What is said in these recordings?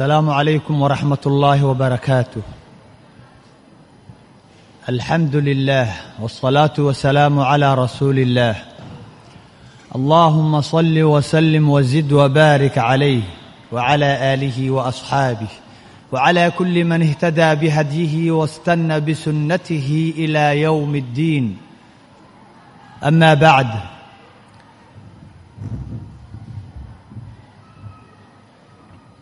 السلام عليكم ورحمة الله وبركاته الحمد لله والصلاة والسلام على رسول الله اللهم صل وسلم وزد وبارك عليه وعلى آله وأصحابه وعلى كل من اهتدى بهديه واستنى بسنته إلى يوم الدين أما بعد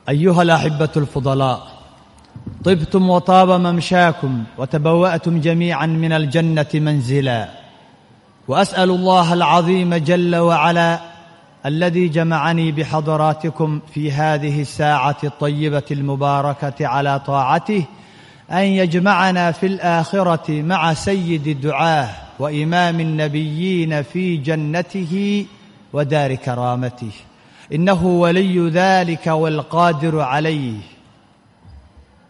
أيها الأحبة الفضلاء طبتم وطاب ممشاكم وتبوأتم جميعا من الجنة منزلا وأسأل الله العظيم جل وعلا الذي جمعني بحضراتكم في هذه الساعة الطيبة المباركة على طاعته أن يجمعنا في الآخرة مع سيد الدعاة وإمام النبيين في جنته ودار كرامته إنه ولي ذلك والقادر عليه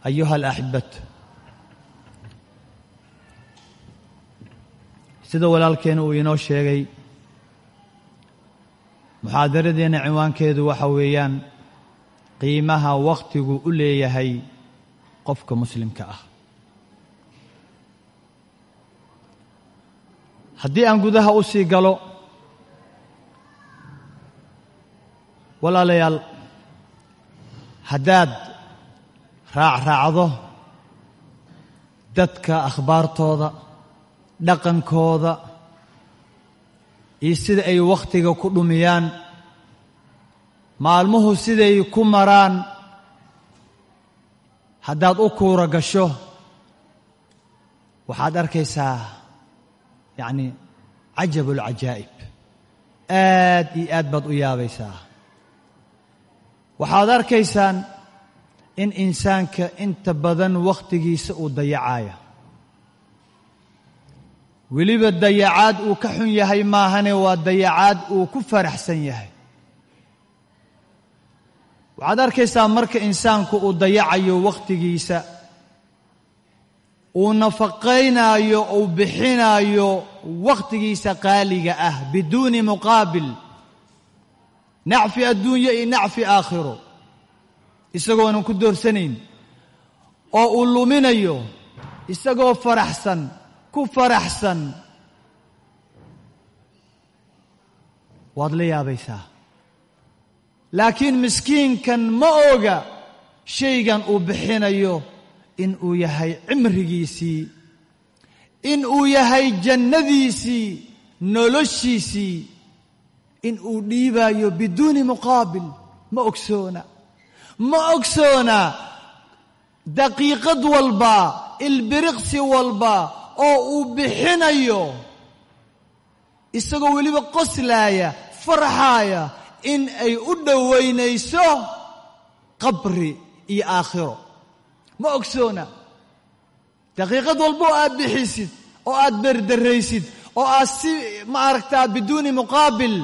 أيها الأحبة sida walaalkeena uu inoo sheegay muxaadaradeenna cinwaankeedu waxa weeyaan qiimaha wakhtigu u leeyahay qofka muslimka ah haddii aan gudaha u sii galo walaalayaal haddaad raacraacdo dadka akhbaartooda dhaqankooda iyo sida ay wakhtiga ku dhumiyaan maalmuhu siday ku maraan haddaad u kuura gasho waxaad arkaysaa yacni cajab ulcajaa'ib aad iyo aad baad u yaabaysaa waxaad arkaysaan in insaanka inta badan wakhtigiisa uu dayacaya weliba dayacaad uu ka xun yahay maahane waa dayacaad uu ku faraxsan yahay. Waxaad arkaysaa marka insaanku uu dayacayo wakhtigiisa uu nafaqaynaayo uu bixinaayo wakhtigiisa qaaliga ah biduuni muqaabil nacfi adduunyo iyo nacfi aakhiro isagoonan ku doorsanayn oo uu luminayo isagoo faraxsan ku faraxsan waad la yaabaysaa laakiin miskiinkan ma oga shaygan uu bixinayo in uu yahay cimrigiisii in uu yahay jannadiisii noloshiisii in uu dhiibaayo biduuni muqaabil ma ogsoona. Ma ogsoona daqiiqad walba ilbiriqsi walba oo uu bixinayo isagoo weliba qoslaaya farxaaya in ay u dhowaynayso qabri iyo aakhiro. Ma ogsoona. Daqiiqad walba oo aad bixisid oo aad berdaraysid oo aad si ma aragtaa biduuni muqaabil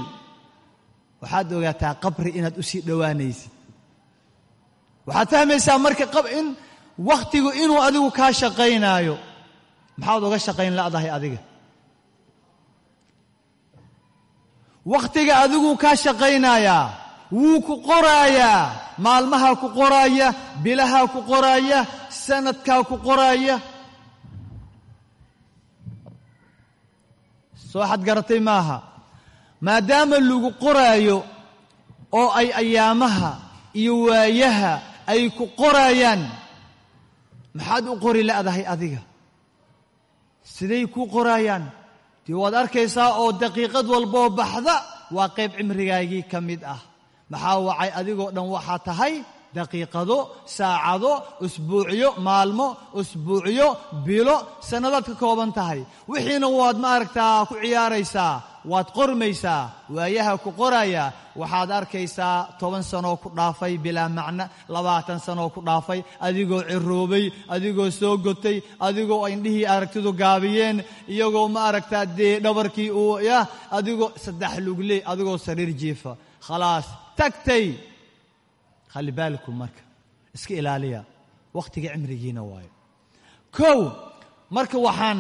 waxaad ogaataa qabri inaad u sii dhowaanaysid. Waxaad fahmaysaa marka in wakhtigu inuu adigu kaa shaqaynaayo. Maxaad uga shaqayn la'dahay adiga? Wakhtiga adiguu kaa shaqaynayaa wuu ku qoraayaa. Maalmahaa ku qoraaya bilahaa ku qoraaya sanadkaa ku qoraaya soo xad garatay maaha maadaama lagu qoraayo oo ay ayaamaha iyo waayaha ay ku qoraayaan maxaad u qori la'dahay adiga? Siday kuu qoraayaan dee waad arkaysaa oo daqiiqad walboo baxda waa qayb cimrigaagii ka mid ah. Maxaa wacay adigoo dhan waxaa tahay daqiiqado saacado usbuucyo maalmo usbuucyo bilo sannadaad ka kooban tahay. Wixiina waad ma aragtaa ku ciyaaraysaa waad qormaysaa waayaha ku qoraya waxaad arkaysaa toban sanoo ku dhaafay bilaa macno labaatan sanoo ku dhaafay adigoo ciroobay adigoo soo gotay adigoo indhihii aragtidu gaabiyeen iyagoo ma aragtaa dee dhabarkii uu yah adigoo saddex lugley adigoo sariir jiifa. Khalaas tagtay. Khali baalikum marka iska ilaaliya wakhtiga cimrigiina waayo. Kow marka waxaan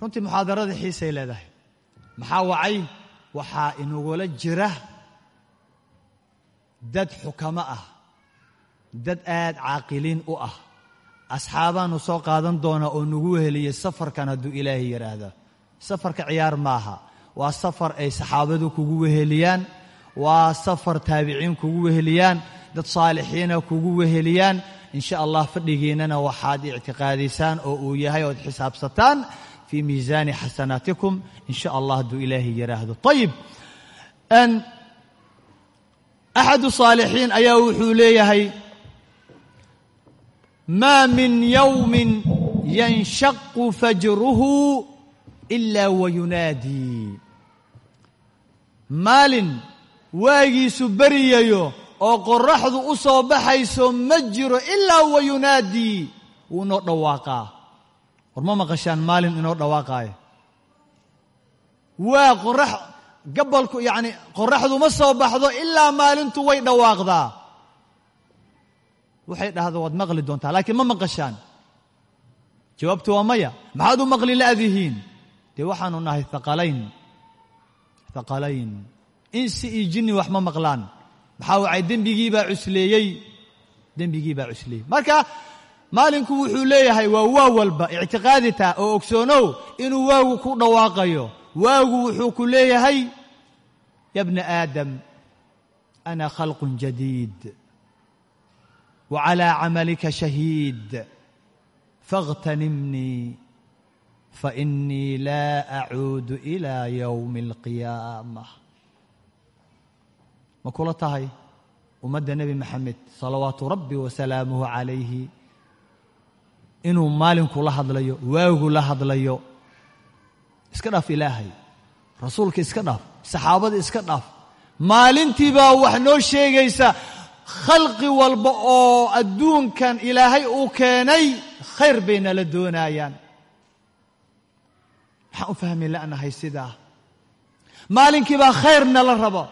runtii muxaadarada xiisay leedahay. Maxaa wacay? Waxaa inagula jira dad xukamo ah dad aad caaqiliin u ah. Asxaabaanu soo qaadan doonaa oo nagu weheliyay safarkan hadduu ilaahay yidhaahdo safarka ciyaar maaha. Waa safar ay saxaabadu kugu weheliyaan waa safar taabiciin kugu weheliyaan dad saalixiina kugu weheliyaan. In sha allah fadhigiinnana waxaad ictiqaadaysaan oo uu yahay ood xisaabsataan fii miisaani xasanaatikum in sha allah hadduu ilaahay yidhaahdo ayib axadu saalixiin ayaa wuxuu leeyahay maa min yowmin yanshaqu fajruhu ilaa wayunaadii maalin waagiisu beriyayo oo qorraxdu u soo baxayso ma jiro ilaa wayunaadii wuu inoo dhawaaqaa war ma maqashaan maalin inoo dhawaaqaayo? Waa qorax gabalku yacni qorraxdu ma soo baxdo ilaa maalintu way dhawaaqdaa. Waxay dhahda waad maqli doontaa laakiin ma maqashaan. Jawaabtu waa maya. Maxaad u maqli la'dihiin dee waxaanu nahay haqalayn haqalayn insi iyo jinni wax ma maqlaan. Maxaa wacay? Dembigii baa cusleeyey. Dembigii baa cusleeyey. Marka maalinku wuxuu leeyahay waa waa walba ictiqaadita oo ogsoonow inuu waagu ku dhawaaqayo. Waagu wuxuu ku leeyahay ya bna aadam ana khalqun jadiid wa calaa camalika shahiid faاghtanimnii fainii laa acuudu ilaa yowmi alqiyaamah ma kula tahay ummadda nebi maxamed salawaatu rabbi wasalaamuhu calayhi inuu maalinku la hadlayo waagu la hadlayo. Iska dhaaf ilaahay. Rasuulka iska dhaaf saxaabada iska dhaaf. Maalintii baa wax noo sheegaysa khalqi walba oo adduunkan ilaahay uu keenay khayr bay nala doonayaan. Maxaan u fahmi la'nahay sidaa. Maalinkii baa khayr nala rabo.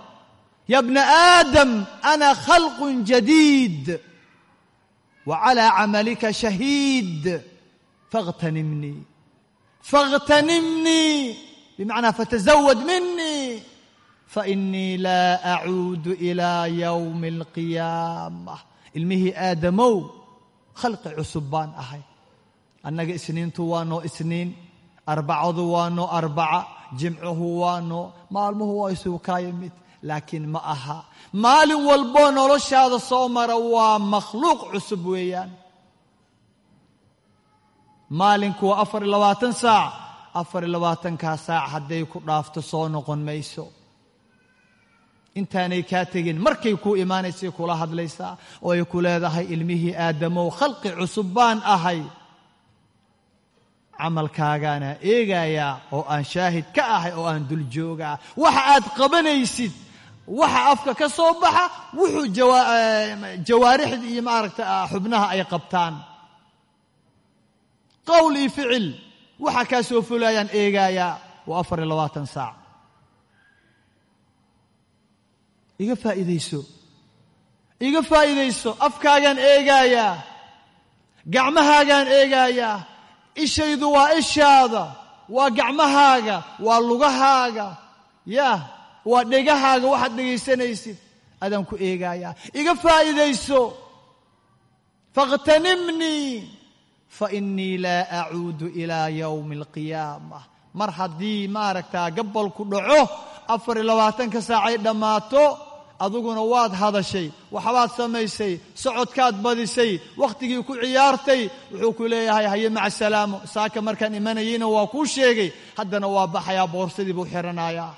Ya bna aadam ana khalqun jadiid wa calaa camalika shahiid faاghtanimnii faاghtanimnii bimacnaa fatazawad minii fainii laa acuudu ilaa yowmi alqiyaamah ilmihii aadamow khalqi cusub baan ahay. Annaga isniintu waa noo isniin arbacadu waa noo arbaca jimcuhu waa noo maalmuhu waa isugu kaaya mid laakiin ma aha. Maalin walboo noloshaada soo mara waa makhluuq cusub weeyaan. Maalinku waa afar iyo labaatan saac afar iyo labaatankaa saac hadday ku dhaafto soo noqon mayso. Intaanay kaa tegin markay kuu imaanaysay kula hadlaysaa oo ay ku leedahay ilmihii aadamow khalqi cusub baan ahay. Camalkaagaana eegayaa oo aan shaahid ka ahay oo aan dul joogaa. Waxa aad qabanaysid waxa afka ka soo baxa wuxuu jawaarixda iyo maaragta xubnaha ay qabtaan. Qowl iyo ficil waxa kaa soo fulayaan eegaayaa waa afar iyo labaatan saac. Iga faa'iidayso. Iga faa'iidayso afkaagaan eegaayaa gacmahaagaan eegaayaa ishaydu waa ishaada waa gacmahaaga waa lugahaaga yaa waa dhegahaaga waxaad dhegaysanaysid. Adaan ku eegaayaa. Iga faa'iidayso. Faاkhtanimnii fainii laa acuudu ilaa yowmi alqiyaamah mar haddii maaragtaa gabalku dhaco afar iyo labaatanka saacay dhammaato adiguna waad hadashay waxbaad samaysay socodkaad badisay wakhtigii ku ciyaartay wuxuu ku leeyahay haye maca salaamo saaka markaan imanayeyna waa kuu sheegay. Haddana waa baxayaa boorsadii buu xiranayaa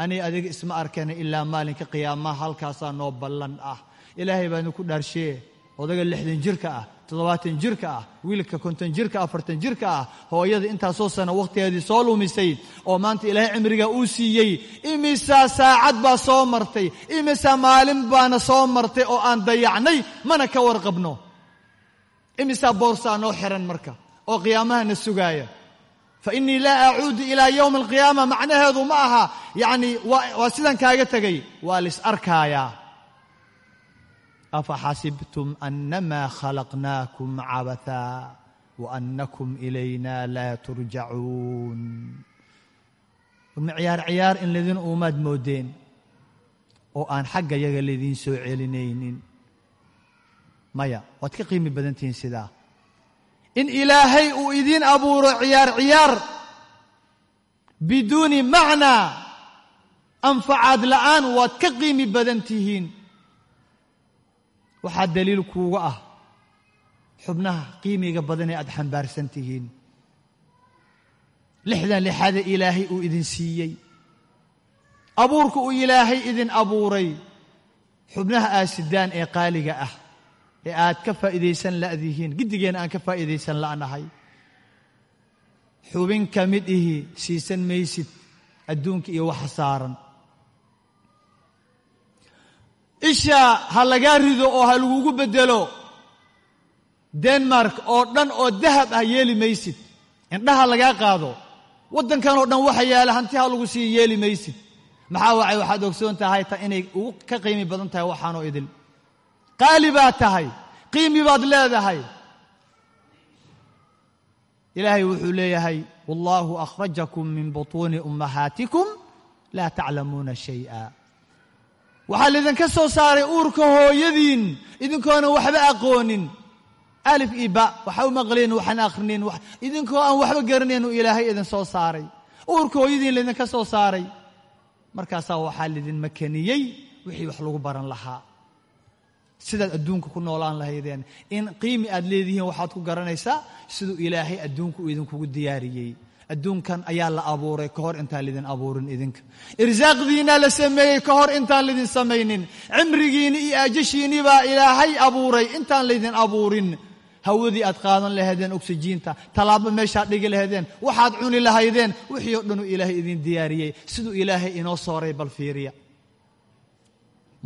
ani adiga isma arkana ilaa maalinka qiyaamaha halkaasaa noo ballan ah. Ilaahay baanu ku dhaarshee odaga lixdan jirka ah toddobaatan jirka ah wiilka konton jirka afartan jirka ah hooyada intaasoo sana wakhtigeedii soo lumisay oo maanta ilaahay cimrigaa uu siiyey. Imisaa saacad baa soo martay imisaa maalin baana soo martay oo aan dayacnay mana ka warqabno. Imisaa boorsaa noo xiran marka oo qiyaamahana sugaaya innii laa acuudu ilaa yowmi alqiyaama macnaheedu ma aha. yacni waa sidaan kaaga tegay waa lis arkaayaa. afaxasibtum annamaa khalaqnaakum cabathaa wa annakum ilayna laa turjacuun ma ciyaar ciyaar in ladin uumaad moodeen oo aan xagga yaga laydiin soo celinaynin maya waad ka qiimi badan tihiin sidaa in ilaahay uu idiin abuuro ciyaar ciyaar. Biduuni macnaa anfacaad la'aan waad ka qiimi badan tihiin. Waxaa daliil kuuga ah xubnaha qiimiga badan ee aad xambaarsan tihiin. Lixdan lixaada ilaahay uu idin siiyey. Abuurka uu ilaahay idin abuuray. Xubnaha aasidaan ee qaaliga ah ee aad ka faa'iidaysan la'dihiin. Giddigeena aan ka faa'iidaysan la'nahay. Xubin ka mid ihi siisan maysid adduunka iyo waxa saaran. Isha ha lagaa rido oo ha lagugu beddelo denmark oo dhan oo dahab ah yeeli maysid. Indhaha lagaa qaado waddankan oo dhan waxa yaalla hanti ha lagu sii yeeli maysid. Maxaa wacay? Waxaad ogsoon tahay ta inay ugu ka qiimi badan tahay waxaanoo idil qaali baad tahay. Qiimi baad leedahay. Ilaahay wuxuu leeyahay wallaahu akhrajakum min butuuni ummahaatikum laa taclamuuna shay'a. Waxaa laydinka soo saaray uurka hooyadiin idinkoona waxba aqoonin. Alif iyo ba waxa u maqleen waxaan akhrinin idinkoo aan waxba garanayn uu ilaahay idin soo saaray. Uurka hooyadiin laydinka soo saaray. Markaasaa waxaa laydin makaniyey wixii wax lagu baran lahaa sidaad adduunka ku noolaan lahaydeen. In qiimi aad leedihiin waxaad ku garanaysaa siduu ilaahay adduunka uu idinkugu diyaariyey. Adduunkan ayaa la abuuray ka hor intaan lidin abuurin idinka. Irsaaqdiinaa la sameeyey ka hor intaan lidin samaynin. Cimrigiinni iyo ajashiinni baa ilaahay abuuray intaan laydin abuurin. Hawadii aad qaadan lahaydeen oksijiinta tallaabo meeshaad dhigi lahaydeen. Waxaad cuni lahaydeen. Wixii oo dhanuu ilaahay idin diyaariyey. Siduu ilaahay inoo sooray bal fiiriya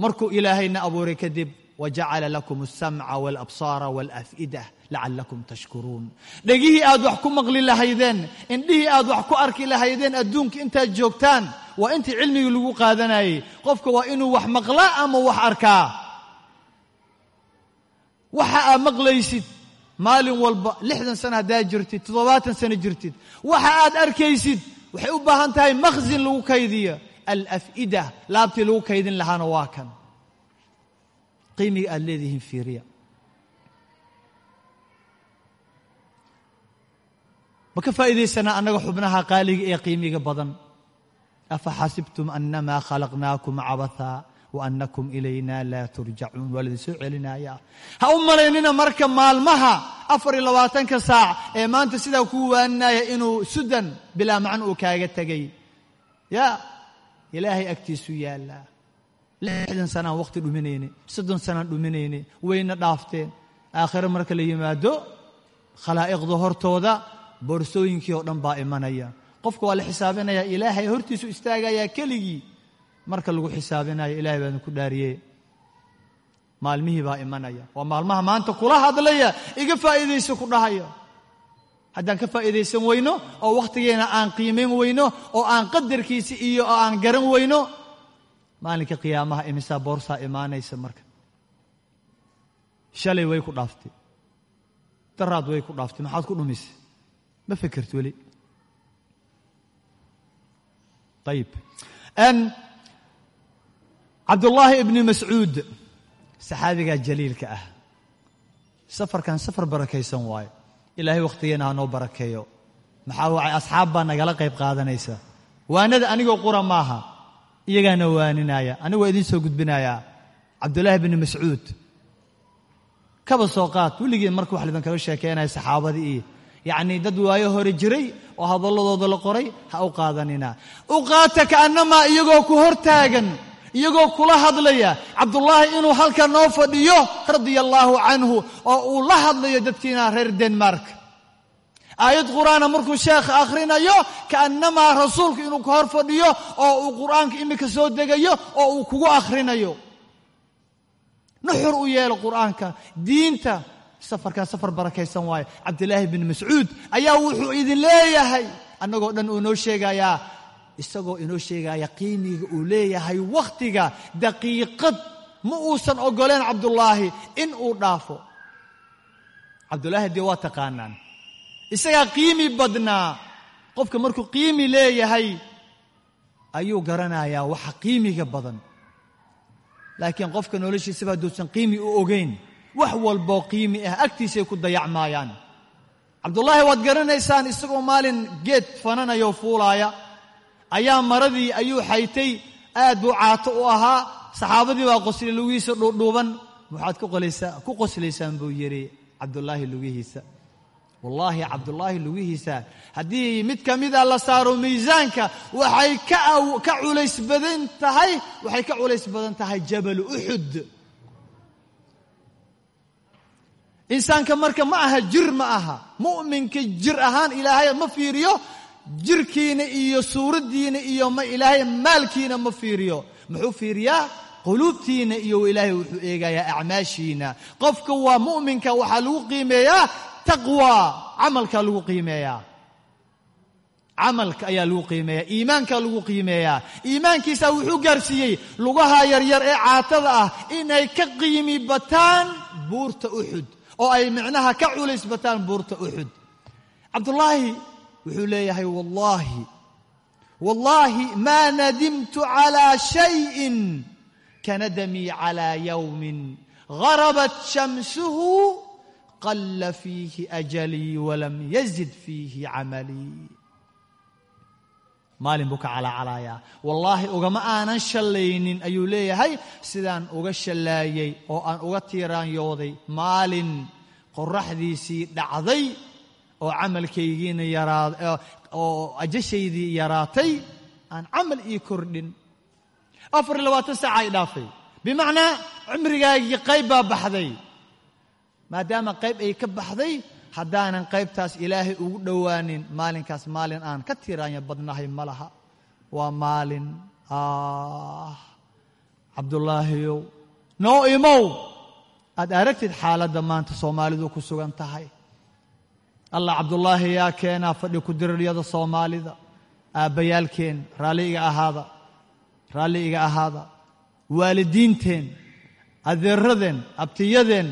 markuu ilaahayna abuuray kadib wajacala lakum alsamca walabsaara walaf'ida lacallakum tashkuruun dhegihii aad wax ku maqli lahaydeen indhihii aad wax ku arki lahaydeen adduunka intaad joogtaan waa intii cilmigii lagu qaadanayey. Qofka waa inuu wax maqlaa ama wax arkaa waxa aad maqlaysid maalin walba lixdan sano haddaad jirtid toddobaatan sano jirtid. Waxa aad arkaysid waxay u baahan tahay makhsin lagu kaydiyo alaf'ida laabtii lagu kaydin lahaana waa kan qiimiga aad leedihiin fiiriya ma ka faa'iidaysanaa annaga xubnaha qaaliga ee qiimiga badan afa xasibtum annamaa khalaqnaakum cabathaa wa annakum ilayna laa turjacuun waa laidin soo celinayaa ha u malaynina marka maalmaha afar iyo labaatanka saac ee maanta sidaa kuu waaninaya inuu sudan bilaa macno uu kaaga tegay ya ilaahay agtiisu yaallaa lixdan sanaan wakhti dhuminayne soddon sanaan dhuminayne wayna dhaafteen aakhire marka la yimaado khalaa'iqda hortooda boorsooyinkii oo dhan baa imanaya qofka waa la xisaabinayaa ilaahay hortiisu istaagayaa keligii marka lagu xisaabinayo ilahay baan ku dhaariye maalmihii baa imanaya waa maalmaha maanta kula hadlaya iga faa'iidayso ku dhahaya haddaan ka faa'iidaysan weyno oo wakhtigeena aan qiimayn weyno oo aan qadarkiisa iyo oo aan garan weyno maalinka qiyaamaha imisaa boorsaa imaanaysa marka. Shalay way ku dhaaftay. Daraad way ku dhaaftay. Maxaad ku dhumisay? Ma fekerti weli. Ayib cabdullaahi ibni mascuud saxaabigaa jaliilka ah. Safarkan safar barakaysan waayo. Ilaahay wakhtigeena ha noo barakeeyo. Maxaa wacay? Asxaab baa nagala qayb qaadanaysa. Waanada anigoo qura maaha iyagaana waaninaya anigu waa idiin soo gudbinayaa cabdullaahi bni mascuud. Kaba soo qaad. Weligeen marka wax laydinkaga sheekeynaya saxaabadii iyo dad waayo hore jiray oo hadalladooda la qoray ha u qaadanina. U qaata ka'annamaa iyagoo ku hor taagan iyagoo kula hadlaya cabdullaahi inuu halka noo fadhiyo radia allaahu canhu oo uu la hadlayo dadkiina reer denmark aayad qur'aana markuu sheekha akhrinayo ka'annamaa rasuulku inuu ka hor fadhiyo oo uu qur'aanka imika soo degayo oo uu kugu akhrinayo. Nuxur u yeelo qur'aanka. Diinta safarkan safar barakaysan waayo cabdilaahi bin mascuud ayaa wuxuu idin leeyahay. Annagoo dhan uu inoo sheegayaa isagoo inoo sheegaya qiimiga uu leeyahay wakhtiga daqiiqad ma uusan ogoleen cabdullaahi in uu dhaafo. Cabdullaahi dee waa taqaanaan isagaa qiimi badnaa qofka markuu qiimi leeyahay ayuu garanayaa waxa qiimiga badan. Laakiin qofka noloshiisaba hadduusan qiimi u ogeyn wax walboo qiimi ah agtiisay ku dayacmaayaan. Cabdullaahi waad garanaysaan isagoo maalin geed fananayo fuulaaya ayaa maradii ayuu xaytay aad buu caato u ahaa saxaabadii baa qosli lugihiisa dhuudhuuban. Waxaad ku qoslaysaan buu yidhi cabdullaahi lugihiisa wallaahi cabdullaahi lugihiisa haddii mid ka mida la saaro miisaanka waxay ka culays badan tahay waxay ka culays badan tahay jabalu uxud insaanka marka ma aha jir ma aha. Mu'minka jir ahaan ilaahay ma fiiriyo jirkiina iyo suuraddiina iyo ma ilaahay maalkiina ma fiiriyo. Muxuu fiiriyaa? Quluubtiina iyo ilaahay wuxuu eegayaa acmaashiina. Qofka waa mu'minka waxaa lagu qiimeeyaa taqwa camalka lagu qiimeeyaa camalka ayaa lagu qiimeeyaa iimaanka lagu qiimeeyaa iimaankiisa wuxuu gaarsiiyey lugaha yaryar ee caatada ah inay ka qiimi bataan buurta uxud oo ay micnaha ka culays bataan buurta uxud cabdullaahi wuxuu leeyahay wallaahi wallaahi maa nadimtu calaa shayin kanadamii calaa yowmin garabat shamsuhu qalla fiihi ajalii walam yazid fiihi camalii maalin buu ka calaacalayaa wallaahi ugama aanan shallaynin ayuu leeyahay sidaan uga shallaayey oo aan uga tiiraanyooday maalin qorraxdiisii dhacday oo camalkaygiina yaraaday oo ajashaydii yaraatay aan camal ii kordhin afar iyo labaatan saaca ay dhaafay bimacnaa cimrigaagii qayb baa baxday maadaama qayb ay ka baxday haddaanan qaybtaas ilaahay ugu dhowaanin maalinkaas maalin aan ka tiraanya badnahay ma laha. Waa maalin ah cabdullaahiyow noo imow! Aad aragtid xaaladda maanta soomaalidu ku sugan tahay. Allah cabdullaahi yaa keenaa fadhi ku diriryada soomaalida. Aabbayaalkeen raalli iga ahaada. Raalli iga ahaada. Waalidiinteen adeeradeen abtiyadeen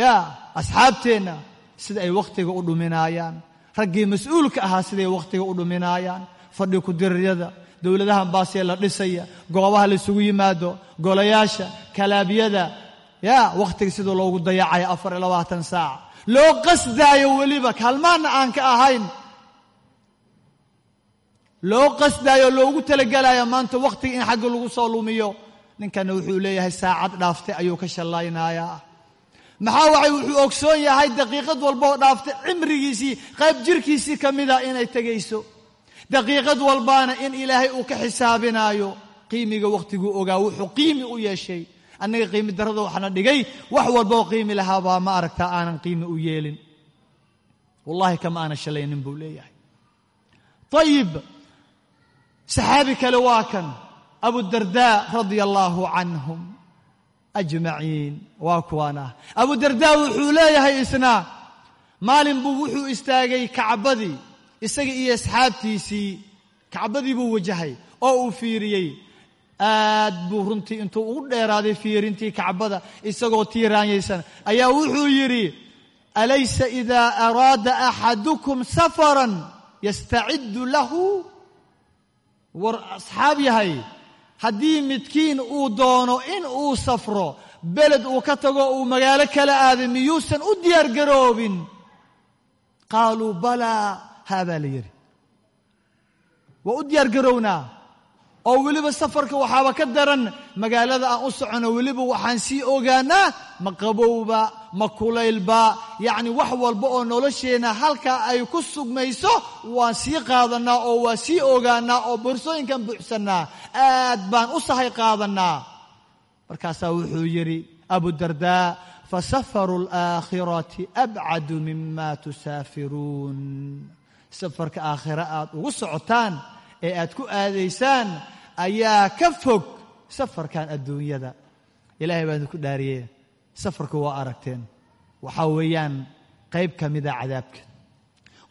yaa asxaabteenna sida ay wakhtiga u dhuminaayaan. Raggii mas'uulka ahaa siday wakhtiga u dhuminaayaan. Fadhi ku diriryada dowladahan baasee la dhisaya. Goobaha la isugu yimaado golayaasha kalaabyada yaa wakhtiga siduu loogu dayacaya afar iyo labaatan saac. Loo qasdaayo weliba kaalmaanna aan ka ahayn. Loo qasdaayo loogu talagelayo maanta wakhtiga in xagga lagu soo lumiyo. Ninkana wuxuu leeyahay saacad dhaaftay ayuu ka shallaynayaa maxaa waxay wuxuu ogsoon yahay daqiiqad walbaoo dhaaftay cimrigiisii qayb jirkiisii ka mida inay tegayso. Daqiiqad walbaana in ilaahay uu ka xisaabinaayo qiimiga wakhtiguu ogaa wuxuu qiimi u yeeshay. Annaga qiimi darrada waxaana dhigay wax walbaoo qiimi lahaabaa ma aragtaa aanan qiimi u yeelin. Wallahi kama aanan shalaynin buu leeyahay. Ayib saxaabi kale waa kan abudardaa radia allaahu canhum ajmaciin waa kuwana. Abudardaa wuxuu leeyahay isna maalin buu wuxuu istaagay kacbadii isaga iyo asxaabtiisii. Kacbadii buu wajahay oo uu fiiriyey. Aad buu runtii intuu ugu dheeraaday fiirintii kacbada isagoo tiiraanyaysan ayaa wuxuu yidhi alaysa idaa araada axadukum safaran yastaciddu lahu? War asxaab yahay haddii midkiin uu doono in uu safro beled uu ka tago uu magaalo kala aaday miyuusan u diyaar garoobin? Qaaluu balaa haa baa la yidhi. Waa u diyaar garownaa oo weliba safarka waxaaba ka daran magaalada aan u socono weliba waxaan sii ogaanaa ma qabowba ma kulaylba yacni wax walba oo nolosheenna halkaa ay ku sugmayso waan sii qaadanaa oo waa sii ogaanaa oo boorsooyinkan buuxsannaa. Aad baan u sahay qaadannaa. Markaasaa wuxuu yidhi abudardaa fasafaru alaakhirati abcadu mima tusaafiruun. Safarka aakhira aad ugu socotaan ee aad ku aadaysaan ayaa ka fog safarkan adduunyada. Ilaahay baan idinku dhaariyee safarku waa aragteen. Waxaa weeyaan qayb ka mida cadaabka.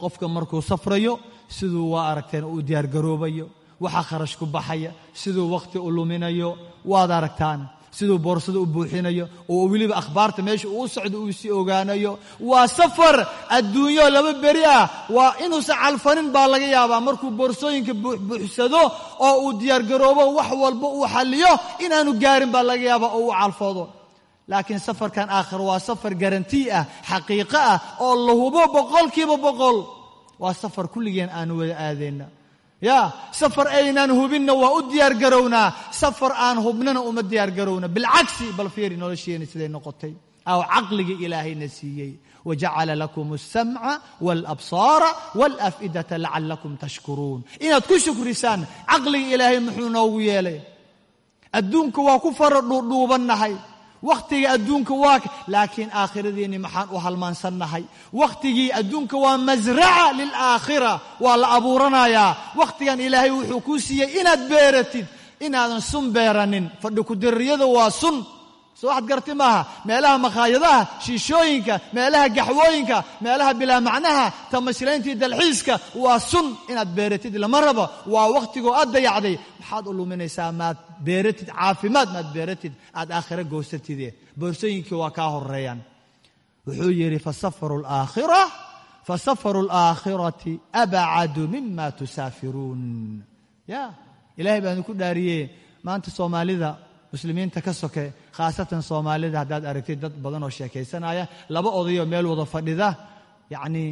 Qofka markuu safrayo siduu waa aragteen uu diyaargaroobayo. Waxaa kharash ku baxaya siduu wakhti u luminayo waad aragtaan siduu boorsada u buuxinayo oo weliba akhbaarta meesha uu socdo uu sii ogaanayo. Waa safar adduunyo laba beri ah. Waa inuusan calfanin baa laga yaabaa markuu boorsooyinka buuxbuuxsado oo uu diyaargaroobo wax walba uu xalliyo inaanu gaarin baa laga yaabaa oo uu calfoodo. Laakiin safarkan aakhir waa safar garantii ah xaqiiqo ah oo la hubo boqolkiiba boqol. Waa safar kulligeen aanu wada aadayna ya safar aynaan hubinna waa u diyaargarownaa safar aan hubnana uma diyaargarowna bilcagsi bal fiiri nolosheena siday noqotay. Aw caqligii ilaahayna siiyey. Wajacala lakum alsamca walabsaara walaf'idata lacalakum tashkuruun. Inaad ku shukrisaan caqliga ilaahay muxuu noogu yeelay. Adduunka waa ku fara dhuudhuubannahay wakhtiga adduunka waa laakiin aakhiradiinni maxaan u halmaansannahay. Wakhtigii adduunka waa masraca lilaakhira waa la abuuranayaa. Wakhtigan ilaahay wuxuu kuu siiyey inaad beeratid inaadan sun beeranin. Fadhi kudiriyada waa sun soo waxaad garti maaha. Meelaha makhaayadaha shiishooyinka meelaha gaxwooyinka meelaha bilaa macnaha tamashlayntii dalxiiska waa sun inaad beeratid lama rabo. Waa wakhtigoo aad dayacday. Maxaad u luminaysaa maad beeratid caafimaad maad beeratid. Aad aakhiro goosatide boorsooyinkii waa kaa horeeyaan wuxuu yidhi fasafaru alaakhira fasafaru alaakhirati abcadu mima tusaafiruun. Ya ilaahay baan ku dhaariye maanta soomaalida muslimiinta ka soke khaasatan soomaalida haddaad aragtid dad badan oo sheekaysanaya laba odayoo meel wada fadhida yacnii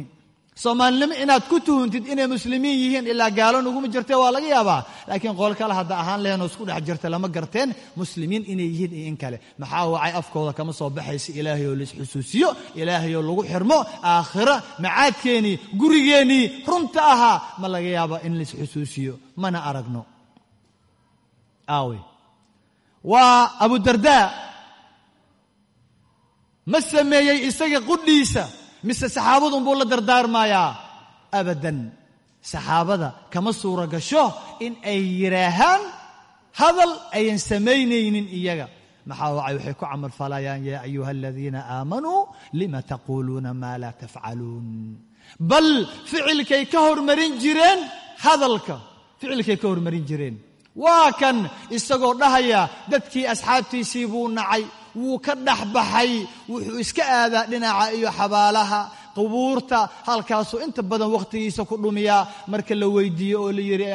soomaalinimo inaad ku tuhuntid inay muslimiin yihiin ilaa gaalo nuguma jirtee waa laga yaabaa. Laakiin qol kale hadda ahaan leheen oo isku dhex jirta lama garteen muslimiin inay yihiin iyo in kale. Maxaa wacay afkooda kama soo baxaysa ilaahay oo laisxusuusiyo ilaahay oo lagu xirmo aakhira macaadkeennii gurigeennii runta ahaa ma laga yaabaa in laisxusuusiyo mana aragno. Aawe waa abudardaa ma sameeyey isaga qudhiisa mise saxaabadunbuu la dardaarmayaa abadan. Saxaabada kama suura gasho in ay yidhaahaan hadal ayan samaynaynin iyaga. Maxaa wacay waxay ku camal falayaan yaa ayuha aladiina aamanuu lima taquuluuna maa laa tafcaluun? Bal ficilkay ka hormarin jireen hadalka. Ficilkay ka hormarin jireen waa kan isagoo dhahaya dadkii asxaabtiisii buu nacay wuu ka dhex baxay wuxuu iska aadaa dhinaca iyo xabaalaha qubuurta halkaasuu inta badan wakhtigiisa ku dhumiyaa marka la weydiiyo oo la yidhi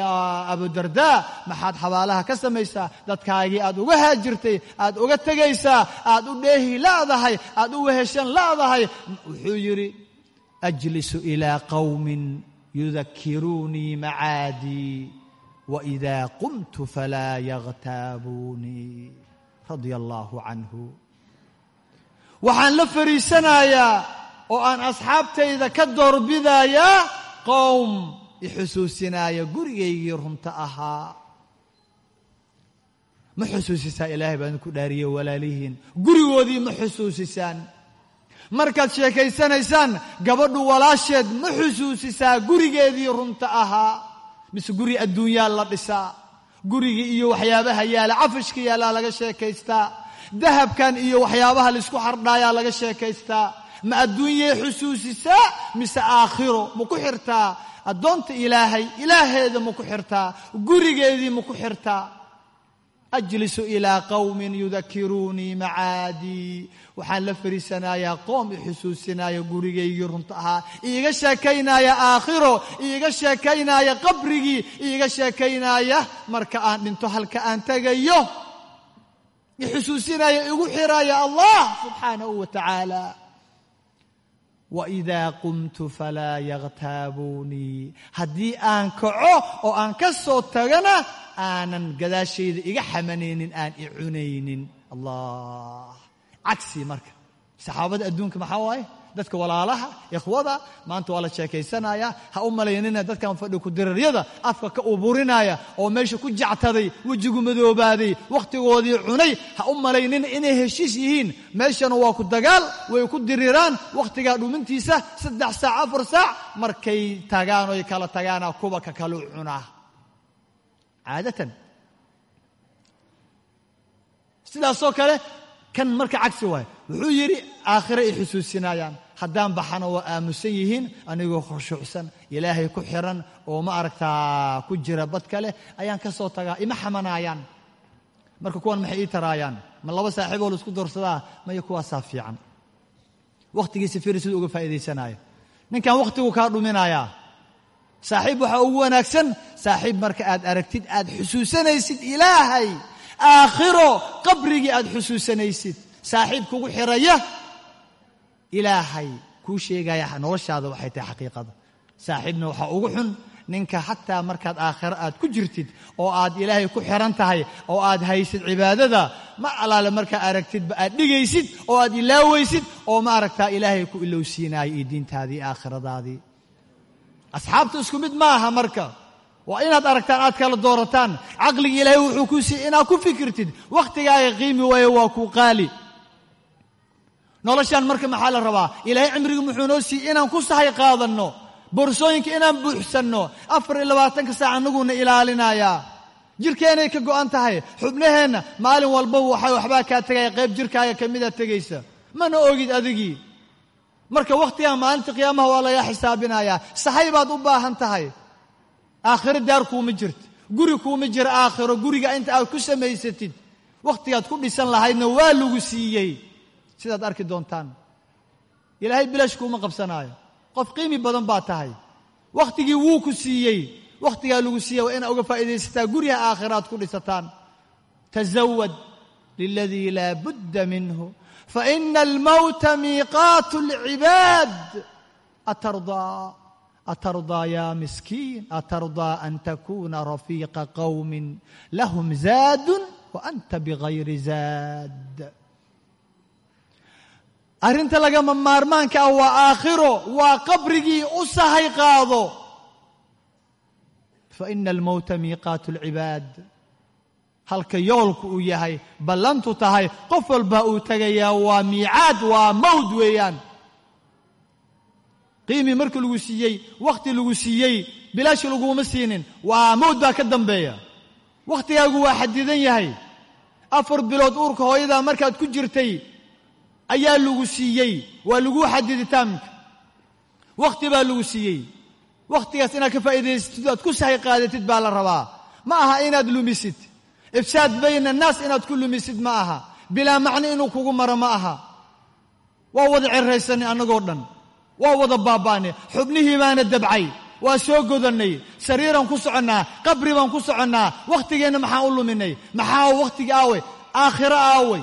abudardaa maxaad xabaalaha ka samaysaa? Dadkaagii aad uga haajirtay aad uga tegaysaa aad u dheehi la'dahay aad u weheshan la'dahay wuxuu yidhi ajlisu ilaa qawmin yudakiruunii macaadii wإida qumtu falaa yakhtaabuunii radia allaahu canhu waxaan la fariisanayaa oo aan asxaabtayda ka doorbidayaa qowm ixusuusinaaya gurigaygii runta ahaa ma xusuusisaa ilaahay baan ku dhaariye walaalihiin gurigoodii ma xusuusisaan markaad sheekaysanaysaan gabadhu walaasheed ma xusuusisaa gurigeedii runta ahaa mise guri adduunyaa la dhisaa. Gurigii iyo waxyaabaha yaalla cafashka yaallaa laga sheekaystaa. Dahabkan iyo waxyaabaha la isku xardhaayaa laga sheekaystaa. Ma adduunyay xusuusisaa mise aakhiro ma ku xirtaa? Addoonta ilaahay ilaaheeda ma ku xirtaa. Gurigeedii ma ku xirtaa ajlisu ilaa qowmin yudakiruunii macaadii waxaan la fariisanayaa qoom i xusuusinaya gurigaygii runta ahaa. Iiga sheekaynaya aakhiro iiga sheekaynaya qabrigii iiga sheekaynaya marka aan dhinto halka aan tegayo ixusuusinaya igu xiraya allah subxaanahu wa tacaala waidaa qumtu falaa yakhtaabuunii haddii aan kaco oo aan ka soo tagana aanan gadaashayda iga xamanaynin aan i cunaynin. Allah. Cagsi marka. Saxaabada adduunka maxaa waaye dadka walaalaha ikhwada maanta waa la sheekaysanaya. Ha u malaynina dadkan fadhi kudiraryada afka ka uburinaya oo meesha ku jactaday wejigu madoobaaday wakhtigoodii cunay. Ha u malaynina inay heshiis yihiin. Meeshana waa ku dagaal way ku diriraan wakhtigaa dhumintiisa saddex saac afar saac markay tagaan oy kala tagaana kuba ka kalu cunaa caadatan. Sidaasoo kale kan marka cagsi waayo wuxuu yidhi aakhire ay xusuusinayaan haddaan baxana waa aamusan yihiin anigoo khushuucsan ilaahay ku xiran oo ma aragtaa ku jira bad kale ayaan ka soo tagaa ima xamanaayaan marka kuwan maxay ii taraayaan? Ma laba saaxiiboo la isku doorsadaa? Maya kuwaasaa fiican. Wakhtigiisa firi siduu uga faa'iidaysanaayo. Ninkan wakhtigu kaa dhuminayaa saaxiib waxaa ugu wanaagsan saaxiib marka aad aragtid aad xusuusanaysid ilaahay aakhiro qabrigii aad xusuusanaysid. Saaxiib kugu xiraya ilaahay kuu sheegaya noloshaada waxay tahay xaqiiqada. Saaxiibna waxaa ugu xun ninka xataa markaad aakhiro aad ku jirtid oo aad ilaahay ku xiran tahay oo aad haysid cibaadada ma alaale markaa aragtidba aad dhigaysid oo aad ilaawaysid oo ma aragtaa ilaahay ku ilowsiinaayo iyo diintaadii aakhiradaadii asxaabta isku mid ma aha marka. Waa inaad aragtaan aad kala doorataan. Caqliga ilaahay wuxuu kuu siiyey inaad ku fikirtid wakhtigaaga qiimi waayo waa kuu qaali noloshaan marka maxaa la rabaa? Ilaahay cimriga muxuu noo siiyey inaan ku sahay qaadanno. Boorsooyinka inaan buuxsanno. Afar iyo labaatanka saac anaguna ilaalinayaa jirkeenay ka go'an tahay. Xubnaheenna maalin walba waxay waxbaa kaa tegaya qayb jirkaaga ka mida tegaysa. Mana ogid adigii marka wakhtigan maalinta qiyaamaha waa laga xisaabinayaa sahay baad u baahan tahay. Aakhiro daar kuuma jirto guri kuuma jiro aakhiro. Guriga inta aad ku samaysatid wakhtigaad ku dhisan lahaydna waa lagu siiyey sidaad arki doontaan. Ilaahay bilaash kuuma qabsanaayo. Qof qiimi badan baa tahay. Wakhtigii wuu ku siiyey. Wakhtigaa lagu siiyey waa inaad uga faa'iidaysataa guryaha aakhira aad ku dhisataan. Tasawad liladii laa budda minhu. Faina almowta miiqaatu alcibaad. Atardaa atardaa yaa miskiin atardaa an takuuna rafiiqa qowmin lahum zaadun wa anta bigayri zaad arrinta lagama maarmaanka ah waa aakhiro waa qabrigii u sahay qaado. Faina almowta miiqaatu alcibaad halka yoolku uu yahay ballantu tahay qof walba uu tegayaa waa miicaad waa mawd weeyaan. Qiimi markii lagu siiyey wakhti lagu siiyey bilaashi laguma siinin waa mawd baa ka dambeeya. Wakhtigaagu waa xadidan yahay. Afar bilood uurka hooyadaa markaad ku jirtay ayaa lagu siiyey waa laguu xadiditaanka wakhti baa lagu siiyey. Wakhtigaas inaad ka faa'iidaysatid aad ku sahay qaadatid baa la rabaa. Ma aha inaad lumisid. Ifsaad bayna annaas inaad ku lumisid ma aha. Bilaa macno inuu kugu maro ma aha. Waa wada cerraysanay annagoo dhan. Waa wada baaba'nay xubnihii baana dabcay. Waa soo godannay. Sariiraan ku soconnaa. Qabri baan ku soconnaa. Wakhtigeenna maxaan u luminay? Maxaa wakhtiga aawey aakhiro aawey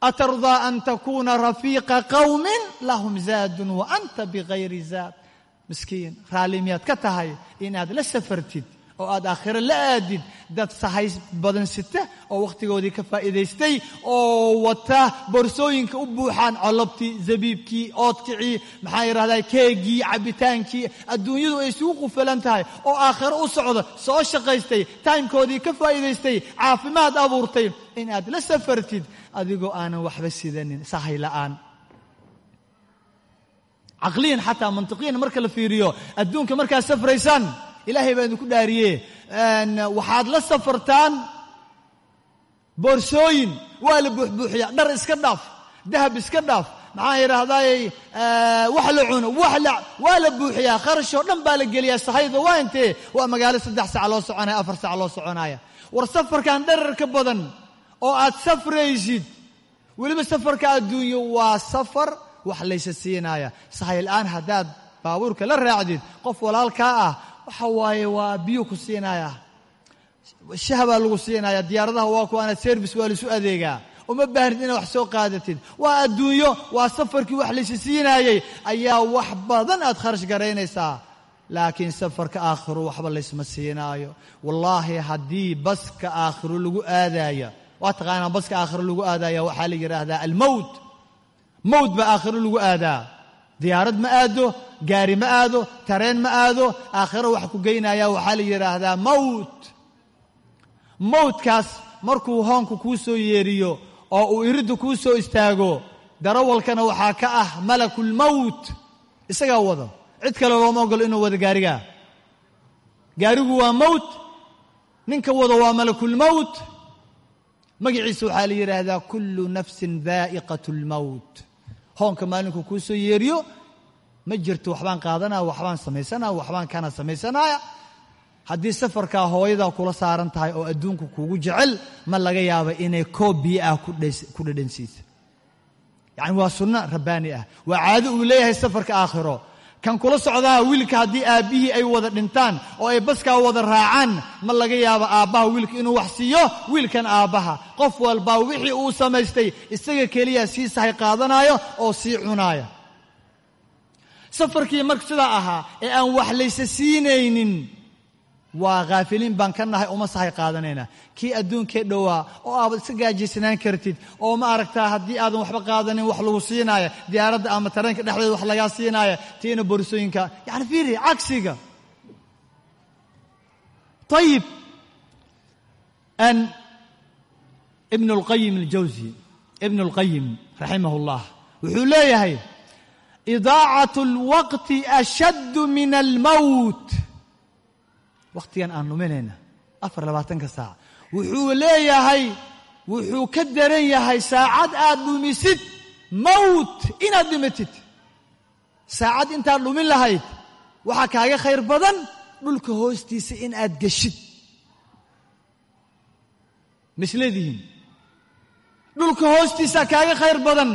atardaa an takuuna rafiiqa qowmin lahum zaadun wa anta bigayri zaad miskiin raalli miyaad ka tahay inaad la safartid oo aad aakhiro la aadid dad sahay badan sita oo wakhtigoodii ka faa'iidaystay oo wata boorsooyinka u buuxaan colobtii zabiibkii oodkicii maxaa yidhahdaa keegii cabbitaankii adduunyadu ay isugu qufalan tahay oo aakhiro u socda soo shaqaystay taymkoodii ka faa'iidaystay caafimaad abuurtay inaad la safartid adigoo aanan waxba sidanin sahay la'aan. Caqliyan xataa mantiqiyan marka la fiiriyo adduunka markaad safraysaan ilaahay baa idinku dhaariye waxaad la safartaan boorsooyin waa la buuxbuuxiyaa dhar iska dhaaf dahab iska dhaaf maxaan yidhaahdaay wax la cuno wax la waa la buuxiyaa kharashoo dhan baa la geliyaa sahayda waa intee waa magaalo saddex sac loo soconaya afar sac loo soconaya. War safarkan dharar ka badan oo aad safraysid. Weliba safarka adduunyo waa safar wax laysa siinaya sahay la'aan haddaad baabuurka la raacdid qof walaalkaa ah waxa waaye waa biyo ku siinaya shah baa lagu siinaya diyaaradaha waa kuwaana service waa laisu adeegaa. Uma baahnid inaad wax soo qaadatid. Waa adduunyo waa safarkii wax laysa siinaayey ayaa wax badan aad kharash garaynaysaa. Laakiin safarka aakhiro waxba laysma siinaayo. Wallaahi haddii baska aakhiro lagu aadaaya waa taqaanaa baska aakhiro lagu aadaya waxaa la yidhaahdaa almowt mowt baa aakhiro lagu aadaa. Diyaarad ma aado gaari ma aado tareen ma aado aakhiro wax ku geynaya waxaa la yidhaahdaa mowt mowtkaas markuu hoonku kuu soo yeeriyo oo uu iridda kuu soo istaago darawalkana waxaa ka ah malakulmowt isagaa wada. Cid kale looma ogolo inuu wado gaarigaa. Gaarigu waa mowt ninka wado waa malakulmowt magaciisa waxaa la yidhaahdaa kullu nafsin daa'iqat lmowt hoonka maalinku kuu soo yeeriyo ma jirto waxbaan qaadanaya waxbaan samaysanaya waxbaan kana samaysanaya haddii safarkaa hooyadaa kula saaran tahay oo adduunku kuugu jecel ma laga yaaba inay koob biyo ah ku dhadhansiisa. Yacni waa sunno rabbaani ah. Waa caado uu leeyahay safarka aakhiro kan kula socdaa wiilka haddii aabbihii ay wada dhintaan oo ay baskaa wada raacaan ma laga yaabo aabbaha wiilka inuu wax siiyo? Wiilkan aabbaha. Qof walbaa wixii uu samaystay isaga keliya sii sahay qaadanaayo oo sii cunaaya safarkii marka sidaa ahaa ee aan wax laysa siinaynin waa khaafiliin baan ka nahay uma sahay qaadanayna kii adduunkee dhowaa oo aabad iska gaajaysanaan kartid oo ma aragtaa haddii aadan waxba qaadanin wax lagu siinaaya diyaaradda ama tareenka dhexdeeda wax lagaa siinaaya tiina borsooyinka yani fiiri cagsiga ayib an ibn اlqayim اljawsi ibn اlqayim raximah اllah wuxuu leeyahay idaacaة اlwaqti ashaddu min almowt wakhtigan aan luminayna afar labaatanka saac. Wuxuu leeyahay wuxuu ka daran yahay saacad aad dhumisid mowt inaad dhimatid. Saacad intaad dhumin lahayd waxaa kaaga khayr badan dhulka hoostiisa in aad geshid. Misleedihiin dhulka hoostiisaa kaaga khayr badan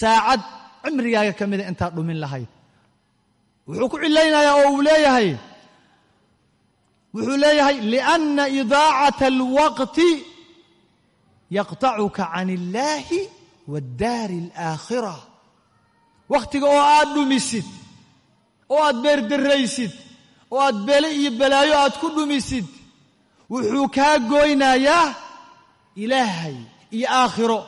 saacad cimrigaaga ka mida intaad dhumin lahayd. Wuxuu ku cilaynayaa oo uu leeyahay wuxuu leeyahay lianna idaacata alwaqti yaqtacuka can illaahi waaddaari alaakhira wakhtiga oo aad dhumisid oo aad beerdarraysid oo aad bele iyo balaayo aad ku dhumisid wuxuu kaa gooynayaa ilaahay iyo aakhiro.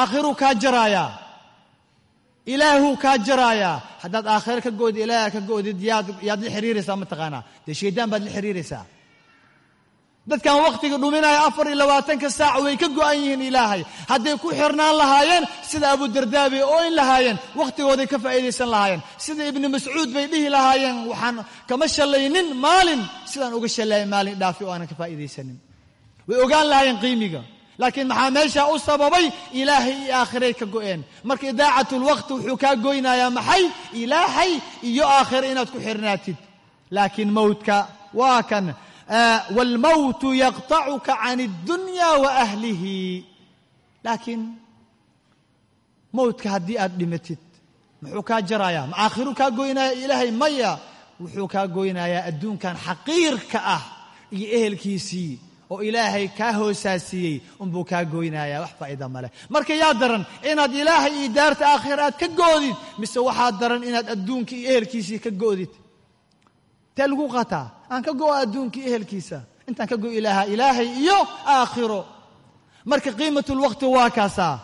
Aakhiruu kaa jaraayaa ilaahuu kaa jaraayaa haddaad aakhiro ka goodid ilaaha ka goodid yaad la xiriiraysaa mataqaanaa dee shaydaan baad la xiriiraysaa. Dadkan wakhtiga dhuminaya afar iyo labaatanka saac way ka go'an yihiin ilaahay. Hadday ku xirnaan lahaayeen sida abudardaa bay ooyn lahaayeen wakhtigooday ka faa'iidaysan lahaayeen. Sida ibnu mascuud bay dhihi lahaayeen waxaan kama shallaynin maalin. Sidaan uga shallaayay maalin dhaafi oo aanan ka faa'iidaysanin. Way ogaan lahaayeen qiimiga laakiin maxaa meeshaa u sababay? Ilaahay iyo aakhiray ka go'een. Marka idaacatlwaqti wuxuu kaa goynayaa maxay? Ilaahay iyo aakhira inaad ku xirnaatid. Laakiin mowtka waa kan walmowtu yaqtacuka can اddunya wa ahlihi. Laakiin mowdka haddii aad dhimatid muxuu kaa jarayaa? Ma aakhiru kaa goynaya ilaahay maya. Wuxuu kaa goynayaa adduunkan xaqiirka ah iyo ehelkiisii oo ilaahay kaa hoosaasiyey unbuu kaa goynayaa. Wax faa'iida maleh marka yaa daran inaad ilaahay iyo daarta aakhira aad ka go'did mise waxaa daran inaad adduunka iyo ehelkiisii ka go'did tee lagu qataa aan ka go'o adduunkii ehelkiisa. Intaan ka go'i lahaa ilaahay iyo aakhiro. Marka qiimatulwaqti waa kaasaa.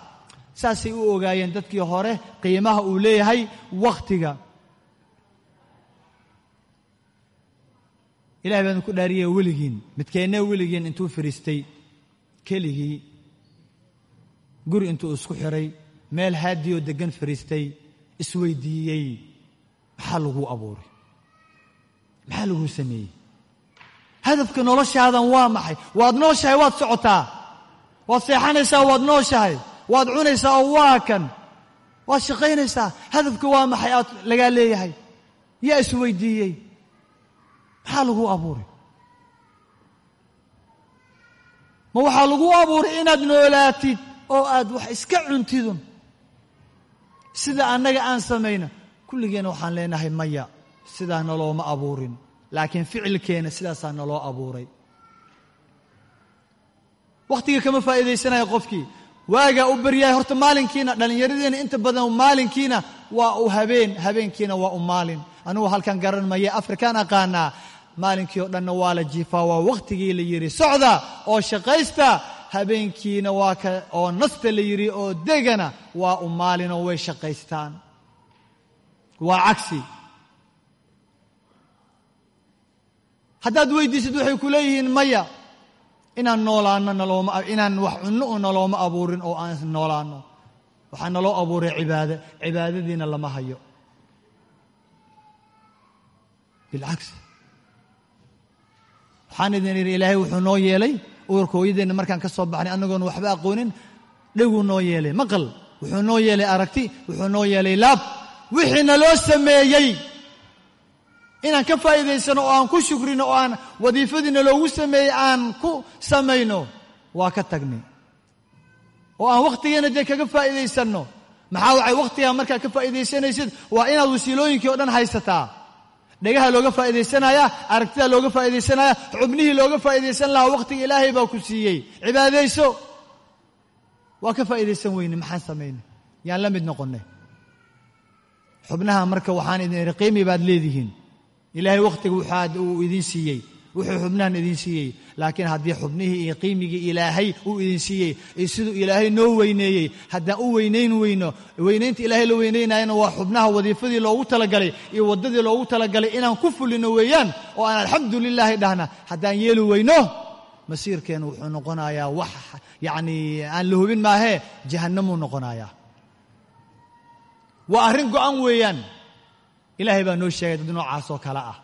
Saasay u ogaayeen dadkii hore qiimaha uu leeyahay wakhtiga ilahay baanu ku dhaariyay weligiin. Midkeennee weligiin intuu firiistay keligii guri intuu isku xiray meel haadiyoo deggan firiistay isweydiiyey. Maxaa laguu abuuray? Maxaa laguu sameeyey? Hadafka noloshaadan waa maxay? Waad nooshahay waad socotaa. Waad seexanaysaa waad nooshahay. Waad cunaysaa oo waa kan. Waad shaqaynaysaa. Hadafka waa maxay? Aad lagaa leeyahay. Yaa isweydiiyey maxaa laguu abuuray? Ma waxaa laguu abuuray inaad noolaatid oo aad wax iska cuntidun? Sida annaga aan samayno kulligeenna waxaan leenahay maya sidaa nalooma abuurin. Laakiin ficilkeenna sidaasaa naloo abuuray. Wakhtiga kama faa'iidaysanayo qofkii. Waagaa u baryahay horta maalinkiina dhallinyaradiina inta badan maalinkiina waa u habeen habeenkiina waa u maalin. Anugu halkan garan maya afrikaan aqaanaa maalinkii oo dhanna waa la jiifaa waa wakhtigii la yidhi socda oo shaqaysta habeenkiina waa ka oo nasta la yidhi oo degana waa u maalinoo way shaqaystaan. Waa cagsi. Haddaad weydiisid waxay ku leeyihiin maya inaan noolaano nalooma inaan wax cunno u nalooma abuurin oo aan noolaano waxaa naloo abuuray cibaado cibaadadiina lama hayo. Bilcagsi waxaan idin idhi ilaahay wuxuu noo yeelay uurka hooyadeenna markaan ka soo baxnay annagoona waxba aqoonin dheguu noo yeelay. Maqal. Wuxuu noo yeelay aragti wuxuu noo yeelay laab wixii naloo sameeyey. Inaan ka faa'iidaysano oo aan ku shukrino oo aan wadiifadiina loogu sameeyey aan ku samayno waa ka tagnay. Oo aan wakhtigeena dee kaga faa'iidaysanno. Maxaa wacay wakhtigaa markaad ka faa'iidaysanaysid? Waa inaad wasiilooyinkii o dhan haysataa dhagaha looga faa'iidaysanaya aragtida looga faa'iidaysanaya xubnihii looga faa'iidaysan lahaa wakhtiga ilaahay baa ku siiyey. Cibaadayso waa ka faa'iidaysan weyne maxaan samaynay yaan la mid noqonnay. Xubnaha marka waxaan idin idhi qiimi baad leedihiin. Ilaahay wakhtiga waxaad uu idin siiyey wuxuu xubnahan idin siiyey. Laakiin haddii xubnihii iyo qiimigii ilaahay uu idin siiyey iyo siduu ilaahay noo weyneeyey haddaan u weynayn weyno weynaynta ilaahay la weynaynayana waa xubnaha wadiifadii loogu talagalay iyo waddadii loogu talagalay inaan ku fulino weeyaan oo aan alxamdu lilaahi dhahna. Haddaan yeeli weyno masiirkeenu wuxuu noqonayaa wax yacnii aan la hubin maahee jahannamuu noqonayaa. Waa arrin go'an weeyaan. Ilaahay baa noo sheegay dad noocaas oo kale ah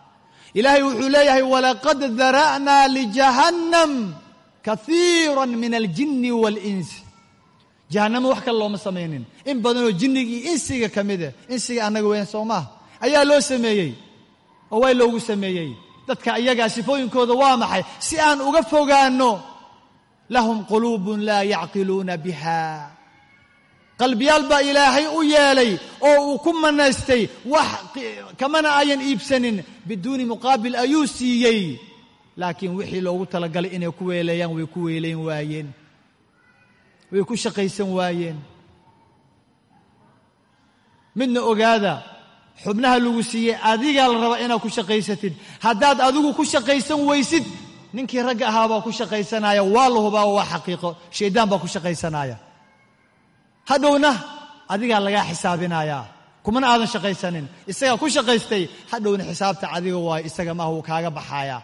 ilaahay wuxuu leeyahay walaqad dara'naa lijahannam kaiira min aljinni waalinsi jahannamo wax kale looma samaynin. In badanoo jinnigii insiga ka mida insiga annaga weyan soo maaha ayaa loo sameeyey oo way loogu sameeyey. Dadka iyagaa sifooyinkooda waa maxay? Si aan uga fogaanno lahum quluubun laa yacqiluuna biha qalbiyaal baa ilaahay u yeelay oo uu ku manaystay wax kamana ayan iibsanin biduuni muqaabil ayuu siiyey. Laakiin wixii loogu talagalay inay ku weeleeyaan way ku weelayn waayeen. Way ku shaqaysan waayeen. Midna ogaada xubnaha lagu siiyey adigaa la rabaa inaad ku shaqaysatid. Haddaad adigu ku shaqaysan weysid ninkii ragga ahaa baa ku shaqaysanaya waa la hubaa waa xaqiiqo. Shaydaan baa ku shaqaysanaya hadhowna adigaa lagaa xisaabinayaa kumana aadan shaqaysanin. Isagaa ku shaqaystay hadhowna xisaabta adiga waayo isaga maaha wuu kaaga baxayaa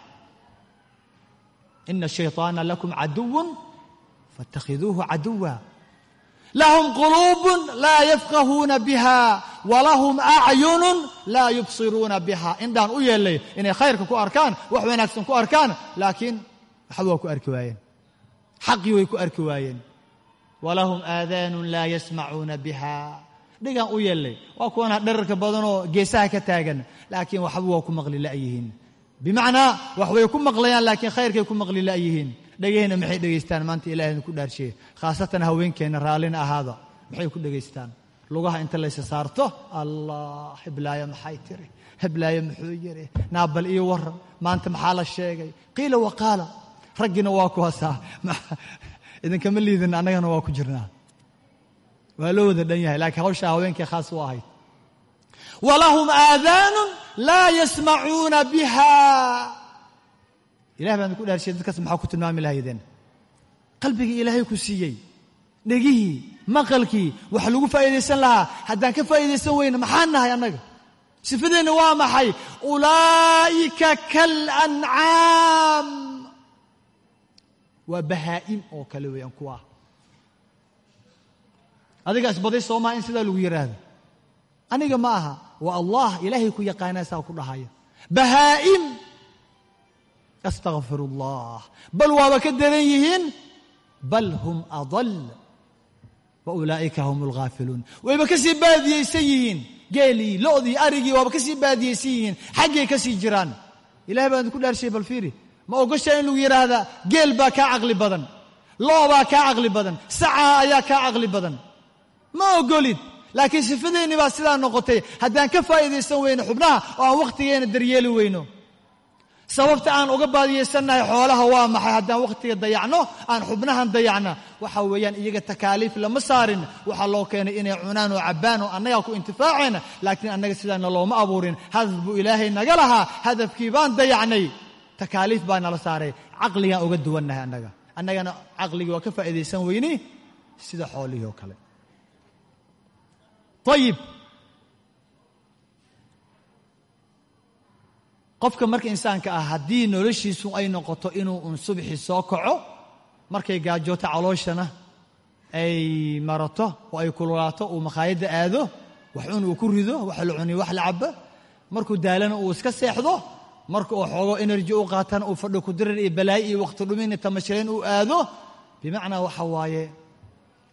ina shayطaana lakum caduwun faاtakhiduuhu caduwa lahum quluubun laa yafqahuuna biha walahum acyunun laa yubsiruuna biha. Indhaan u yeellay inay khayrka ku arkaan wax wanaagsan ku arkaan laakiin waxba waa ku arki waayeen. Xaqii way ku arki waayeen walahum aadaanun laa yasmacuuna biha. Dhigaan u yeellay waa kuwana dherarka badanoo geesaha ka taagan laakiin waxba waa ku maqli la'yihiin bimacnaa wax way ku maqlayaan laakiin khayrkay ku maqli la'yihiin dhegaheenna maxay dhegaystaan? Maanta ilaahayna ku dhaarsheeye khaasatan haweenkeenna raallina ahaada maxay ku dhegaystaan? Lugaha inta laysa saarto allah heblaayo maxay tiri? Heblaayo muxuu yiri? Naabal iyo waran maanta maxaa la sheegay? Qiila waqaala raggina waa kuwasaa idinkama liidin annagana waa ku jirnaa. Waa loo wada dhan yahay laakiin hawshaa haweenkay khaas u ahayd. Walahum aadaanun laa yasmacuuna biha ilah baan ku dhaarshay dadkaas maxaa ku tilmaami lahaydeen qalbigii ilaahay ku siiyey dhegihii maqalkii wax lagu faa'iidaysan lahaa. Haddaan ka faa'iidaysan weyna maxaan nahay annaga? Sifadeenna waa maxay? Ulaa'ika kalancaam waa bahaa'im oo kale weeyaan kuwa adiga isbaday soo maha in sidaa lagu yidhaahdo aniga ma aha. Waa allah ilaahay ku yaqaanaa saa ku dhahaya bahaa'im! Astaqfir allah bal waaba ka daran yihiin? Bal hum adal wa ulaa'ika hum alghaafiluun wayba ka sii baadiyeysan yihiin? Geelii lo'dii arigii waaba ka sii baadiyeysan yihiin? Xaggay ka sii jiraan? Ilahay baan idinku dhaarshay bal fiiri ma ogoshaa in lagu yidhaahdaa geel baa kaa caqli badan loo baa kaa caqli badan sacaha ayaa kaa caqli badan. Ma ogolid laakiin sifadeenni baa sidaa noqotay haddaan ka faa'iidaysan weyno xubnaha oo aan wakhtigeena daryeeli weyno. Sababta aan uga baadiyeysannahay xoolaha waa maxay haddaan wakhtiga dayacno aan xubnahan dayacna? Waxa weeyaan iyaga takaaliif lama saarin waxaa loo keenay inay cunaan oo cabbaan oo annagaa ku intifaacayna laakiin annaga sidaana looma abuurin. Hadaf buu ilaahay naga lahaa hadafkii baan dayacnay takaaliif baa nala saaray. Caqligaan uga duwannahay annaga. Annagana caqligii waa ka faa'iidaysan weyni sida xoolihii oo kale. Ayib qofka marka insaanka ah haddii noloshiisu ay noqoto inuu un subxi soo kaco markay gaajooto calooshana ay marato oo ay kululaato uu makhaayadda aado wax cun uu ku rido wax la cuni wax la cabo markuu daalana uu iska seexdo marka uu xoogo enerji u qaatana uu fadho kudirar iyo balaayo iyo wakhti dhumin iyo uu aado bimacnaa waxa waaye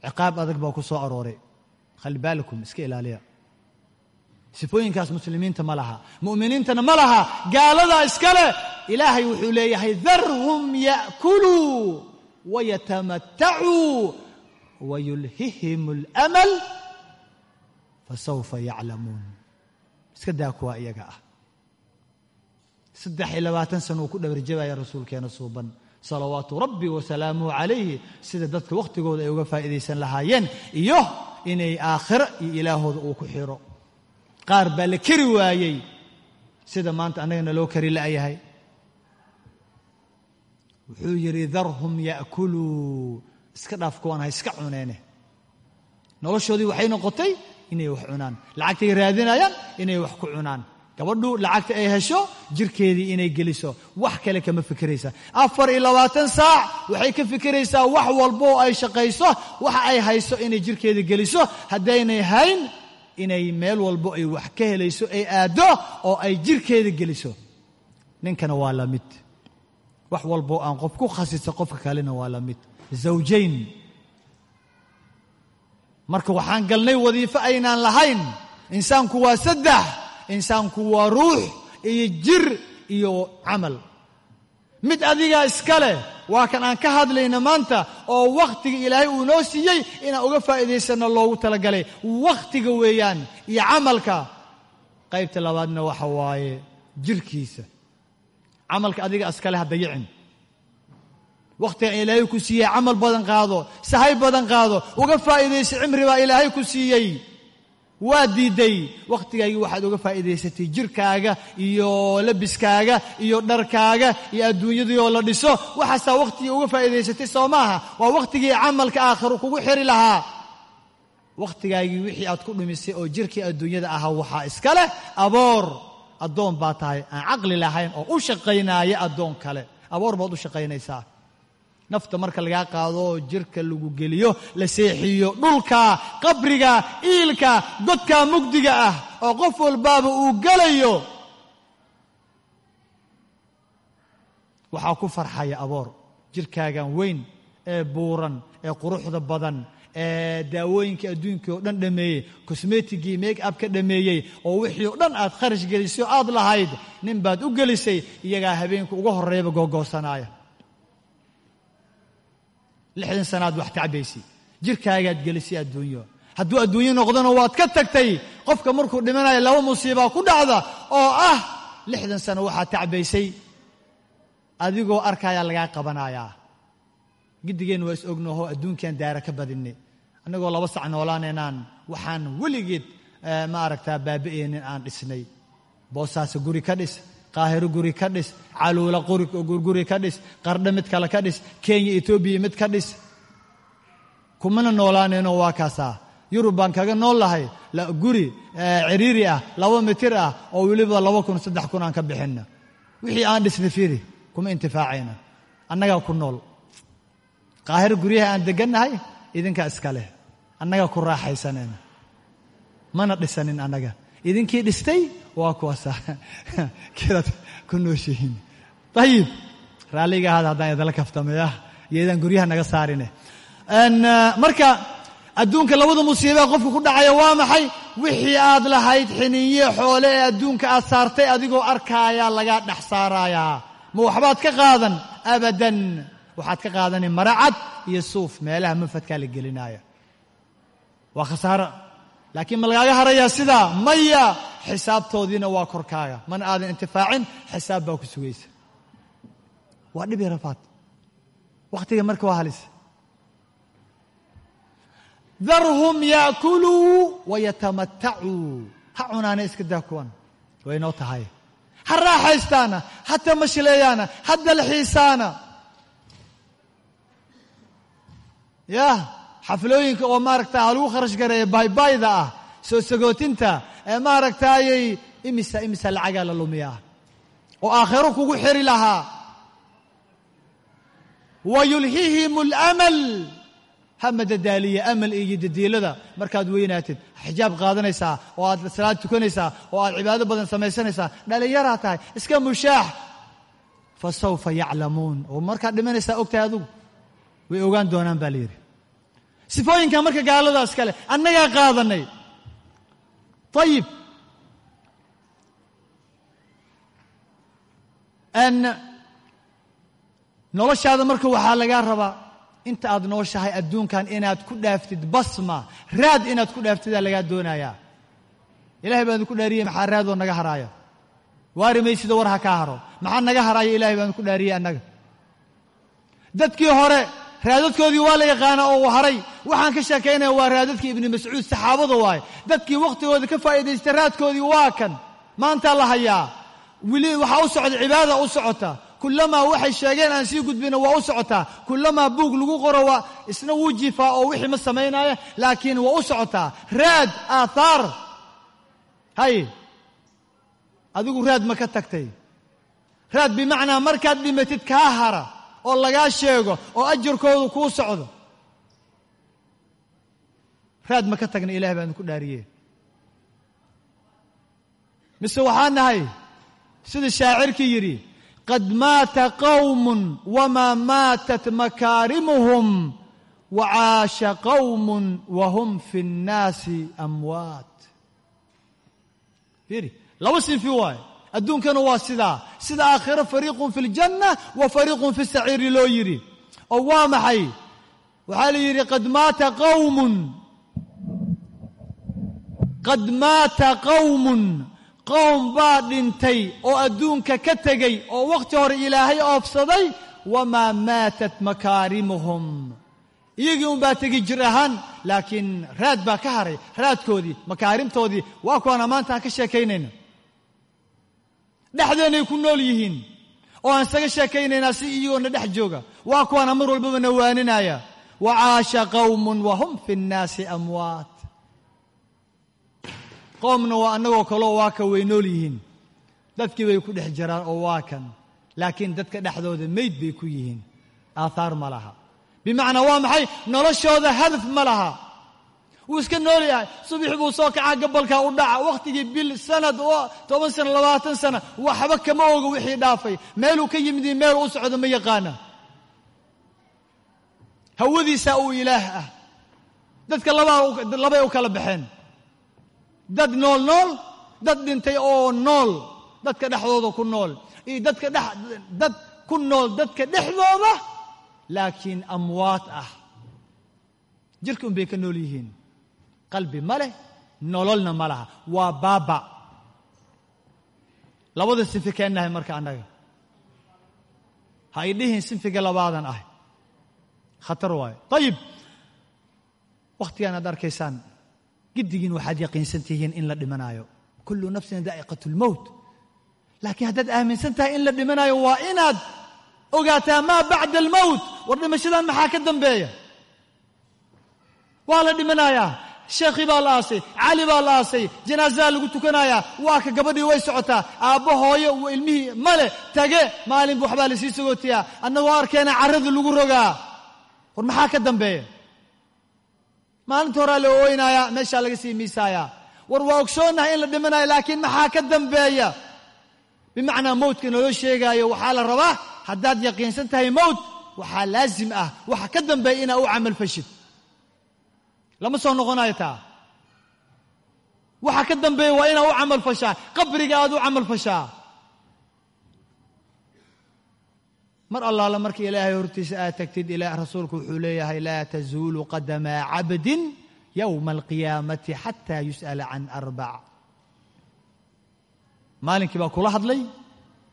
ciqaab adag baa ku soo arooray. Khali baalakum iska ilaaliya. Sifooyinkaas muslimiinta ma laha. Mu'miniintana ma laha. Gaaladaa iskale ilaahay wuxuu leeyahay darhum ya'kuluu wayatamatacuu wayulhihim alamal fasawfa yaclamuun iska daa kuwa iyaga ah saddex iyo labaatan sana uu ku dhabarjabaya rasuulkeena suuban. Salawaatu rabbi wasalaamuhu calayhi sida dadka wakhtigooda ay uga faa'iidaysan lahaayeen iyo inay aakhiro iyo ilaahooda uu ku xiro. Qaar baa la keri waayey sida maanta annagana loo kari la'yahay wuxuu yidhi darhum ya'kuluu. Iska dhaaf kuwan ha iska cuneene. Noloshoodii waxay noqotay inay wax cunaan. Lacagtay raadinayaan inay wax ku cunaan gabadhu lacagta ay hesho jirkeedii inay geliso. Wax kale kama fikiraysa. Afar iyo labaatan saac waxay ka fikiraysaa wax walba oo ay shaqayso waxa ay hayso inay jirkeeda geliso. Haddaynay hayn inay meel walbo ay wax ka helayso ay aaddo oo ay jirkeeda geliso. Ninkana waa la mid. Wax walboo aan qof ku khasisa qofka kalena waa la mid. Zawjayn. Marka waxaan galnay wadiifo aynaan lahayn insaanku waa saddex insaanku waa ruux iyo jir iyo camal. Mid adigaa iska leh waa kan aan ka hadlayna maanta oo wakhtiga ilaahay uu noo siiyey inaan uga faa'iidaysanno loogu talagalay. Wakhtiga weeyaan iyo camalka. Qaybta labaadna waxa waaye jirkiisa. Camalka adiga iskale ha dayicin wakhtigan ilaahay ku siiyey camal badan qaado sahay badan qaado uga faa'iidaysa cimri baa ilaahay ku siiyey waa diiday. Wakhtigaagii waxaad uga faa'iidaysatay jirkaaga iyo labiskaaga iyo dharkaaga iyo adduunyadii oo la dhiso. Waxaasaa wakhtigii uga faa'iidaysatay soo maaha waa wakhtigii camalka aakhiru kugu xiri lahaa. Wakhtigaagii wixii aad ku dhumisay oo jirkii adduunyada ahaa waxaa iska leh aboor. Addoon baa tahay aan caqli lahayn oo u shaqaynaaya addoon kale. Aboor baad u shaqaynaysaa nafta marka lagaa qaado oo jirka lagu geliyo la seexiyo dhulka qabriga iilka godka mugdiga ah oo qof walbaaba uu gelayo waxaa ku farxaya aboor jirkaagan weyn ee buuran ee quruxda badan ee daawooyinkii adduunkii oo dhan dhameeyey kosmetigii make up ka dhameeyey oo wixii oo dhan aad kharash gelisay oo aad lahayd nin baad u gelisay iyagaa habeenka uga horreeyaba googoosanaya lixdan sanaad wax tacbaysay jirkaagaad gelisay adduunyo. Hadduu adduunyo noqdona waad ka tagtay qofka markuu dhimanayo laba musiibaa ku dhacda oo ah lixdan sano waxaad tacbaysay adigoo arkayaa lagaa qabanayaa giddigeenna waa is ognaho adduunkiaan daara ka badinay annagoo laba sac noolaanaynaan waxaan weligeed ma aragtaa baabi'aynin aan dhisnay. Boosaasa guri ka dhis qaahiro guri ka dhis caluula guri ka dhis qardho mid kale ka dhis kenya etoobiya mid ka dhis. Kumana noolaanayno waa kaasaa? Yurub baan kaga nool lahay. Guri ciriiri ah laba mitir ah oo weliba laba kun saddex kun aan ka bixinna. Wixii aan dhisnay fiiri kuma intifaacayna. Annagaa ku nool. Qaahiro guryaha aan degannahay idinkaa iska leh. Annagaa ku raaxaysanayna. Mana dhisanin annaga. Idinkii dhistay waa kuwaasa kidaad ku nooshihiin. Ayib raalliga ahaada haddaan idala kaftamaya iyoydaan guryaha naga saarine. Marka adduunka labada musiibaa qofka ku dhacaya waa maxay? Wixii aad lahayd xiniinye xoole ee adduunka aad saartay adigoo arkaaya lagaa dhex saarayaa ma waxbaad ka qaadan? Abadan. Waxaad ka qaadani maracad iyo suuf. Meelaha mafadkaa la gelinaaya waa khasaaro. Laakiin ma lagaaga harayaa sidaa? Maya xisaabtoodiina waa korkaaga. Mana aadan intifaacin xisaab baa ku sugaysa. Waa dhib yarafaad wakhtiga marka waa halis. Darhum yaakuluu wayatamatacuu ha cunaana iska daa kuwan. Way noo tahay. Ha raaxaystaana ha tamashileeyaana ha dalxiisaana. Yah xaflooyinka oo maaragta lagu kharash gareeya baybayda ah soo sagootinta ee maaragtaayay imisa imisa lacagaa la lumiyaa? Oo aakhiro kugu xiri lahaa. Wa yulhihim alamal. Ha madadaaliya amal iyo dadiilada markaad weynaatid xijaab qaadanaysaa oo aad salaad tukanaysaa oo aad cibaado badan samaysanaysaa dhallinyaraa tahay iska mushaax. Fa sawfa yaclamuun. Oo markaad dhimanaysaa ogtahay adugu. Way ogaan doonaan baa la yidhi. Sifooyinkan marka gaaladaas kale annagaa qaadanay طيب. noloshaada marka waxaa lagaa rabaa inta aad nooshahay adduunkan inaad ku dhaaftid basma raad inaad ku dhaaftidaa lagaa doonayaa ilahay baan idinku dhaariyey maxaa raad oo naga haraaya waari maysida war ha kaa haro maxaa naga haraaya ilahay baan idinku dhaariyey annaga dadkii hore raadadkoodii waa la yaqaanaa oo haray. Waxaan ka sheekaynaya waa raadadkii ibni mascuud saxaabada waaye. Dadkii wakhtigooda ka faa'iidaystay raadkoodii waa kan. Maantaa la hayaa. Weli waxaa u socda cibaada u socota. Kullamaa waxay sheegeen aan sii gudbina waa u socotaa kullamaa buug lagu qoro waa isna wuu jiifaa oo wixii ma samaynaya laakiin waa u socotaa raad aathaar hay adigu raad ma ka tagtay. Raad bimacnaa markaad dhimatid kaa hara oo lagaa sheego oo ajarkoodu kuu socdo. Raad ma ka tagna ilahay baan idinku dhaariye mise waxaa nahay sida shaacirkii yidhi qad maata qawmun wamaa maatat makaarimuhum wacaasha qawmun wahum fi nnaasi amwaat. Fiiri laba sinfi waaye adduunkana waa sidaa. Sida aakhiro fariiqun fi ljanna wa fariiqun fi saciiri loo yidhi. Oo waa maxay? Waxaa la yidhi qad maata qawmun. Qad maata qawmun. Qowm baa dhintay oo adduunka ka tegey oo wakhti hore ilaahay oobsaday wamaa maatat makaarimuhum. Iyagii un baa tegi jir ahaan laakiin raad baa ka haray raadkoodii makaarimtoodii waa kuwaana maanta aan ka sheekaynayna dhexdeennay ku nool yihiin oo aan isaga sheekaynaynaa si iyagoona dhex jooga. Waa kuwaana mar walbaba nawaaninaya wacaasha qawmun wahum fi nnaasi amwaat. Qoomna waa annagoo kaleo waa ka way nool yihiin. Dadkii bay ku dhex jiraan oo waa kan laakiin dadka dhexdooda meyd bay ku yihiin. Aathaar ma laha. Bimacnaa waa maxay? Noloshooda hadaf ma laha wuu iska nool yahay. Subaxi buu soo kacaa gabalkaa u dhaca. Wakhtigii bil sanad oo toban sana labaatan sana waxba kama oga wixii dhaafay. Meeluu ka yimid iyo meel u socdo ma yaqaana. Hawadiisaa uu ilaah ah. Dadka labay u kala baxeen. Dad nool nool dad dhintay oo nool dadka dhexdooda ku nool. Iyo dadka dad ku nool dadka dhexdooda laakiin amwaad ah. Jirka un bay ka nool yihiin qalbi ma leh nololna ma laha. Waa baaba. Labada sinfi keennahay marka annaga. Ha y dhihin sinfiga labaadan ah. Khatar waayo. Ayib wakhtigaan aad arkaysaan giddigiin waxaad yaqiinsan tihiin in la dhimanaayo. Kullu nafsin daa'iqat lmowt laakiin haddaad aaminsan tahay in la dhimanaayo waa inaad ogaataa maa bacda almowt war dhimashadan maxaa ka dambeeya? Waa la dhimanayaa sheekhii baa la aasay cali baa la aasay janaasadaa lagu tukanayaa waa ka gabadhii way socotaa. Aabbo hooyo ilmihii male tage maalinba waxbaa la sii sagootiyaa annagoo arkeena carrada lagu rogaa. War maxaa ka dambeeya? Maalinta horaa la ooynayaa meeshaa laga sii miisaayaa. War waa ogsoonnahay in la dhimanayo laakiin maxaa ka dambeeya? Bimacnaa mowdka naloo sheegaayo waxaa la rabaa haddaad yaqiinsan tahay mowt waxaa laasim ah. Waxa ka dambeeya inaa u camal fashid lama soo noqonayo waxa ka dambeeya waa inaa u camal fashaa. Qabriga aad u camal fashaa. Mar allaala marka ilaahay hortiisa aad tagtid ilaa rasuulku wuxuu leeyahay laa tazuulu qadama cabdin yowma alqiyaamati xataa yus'ala can arbac maalinkii baa kula hadlay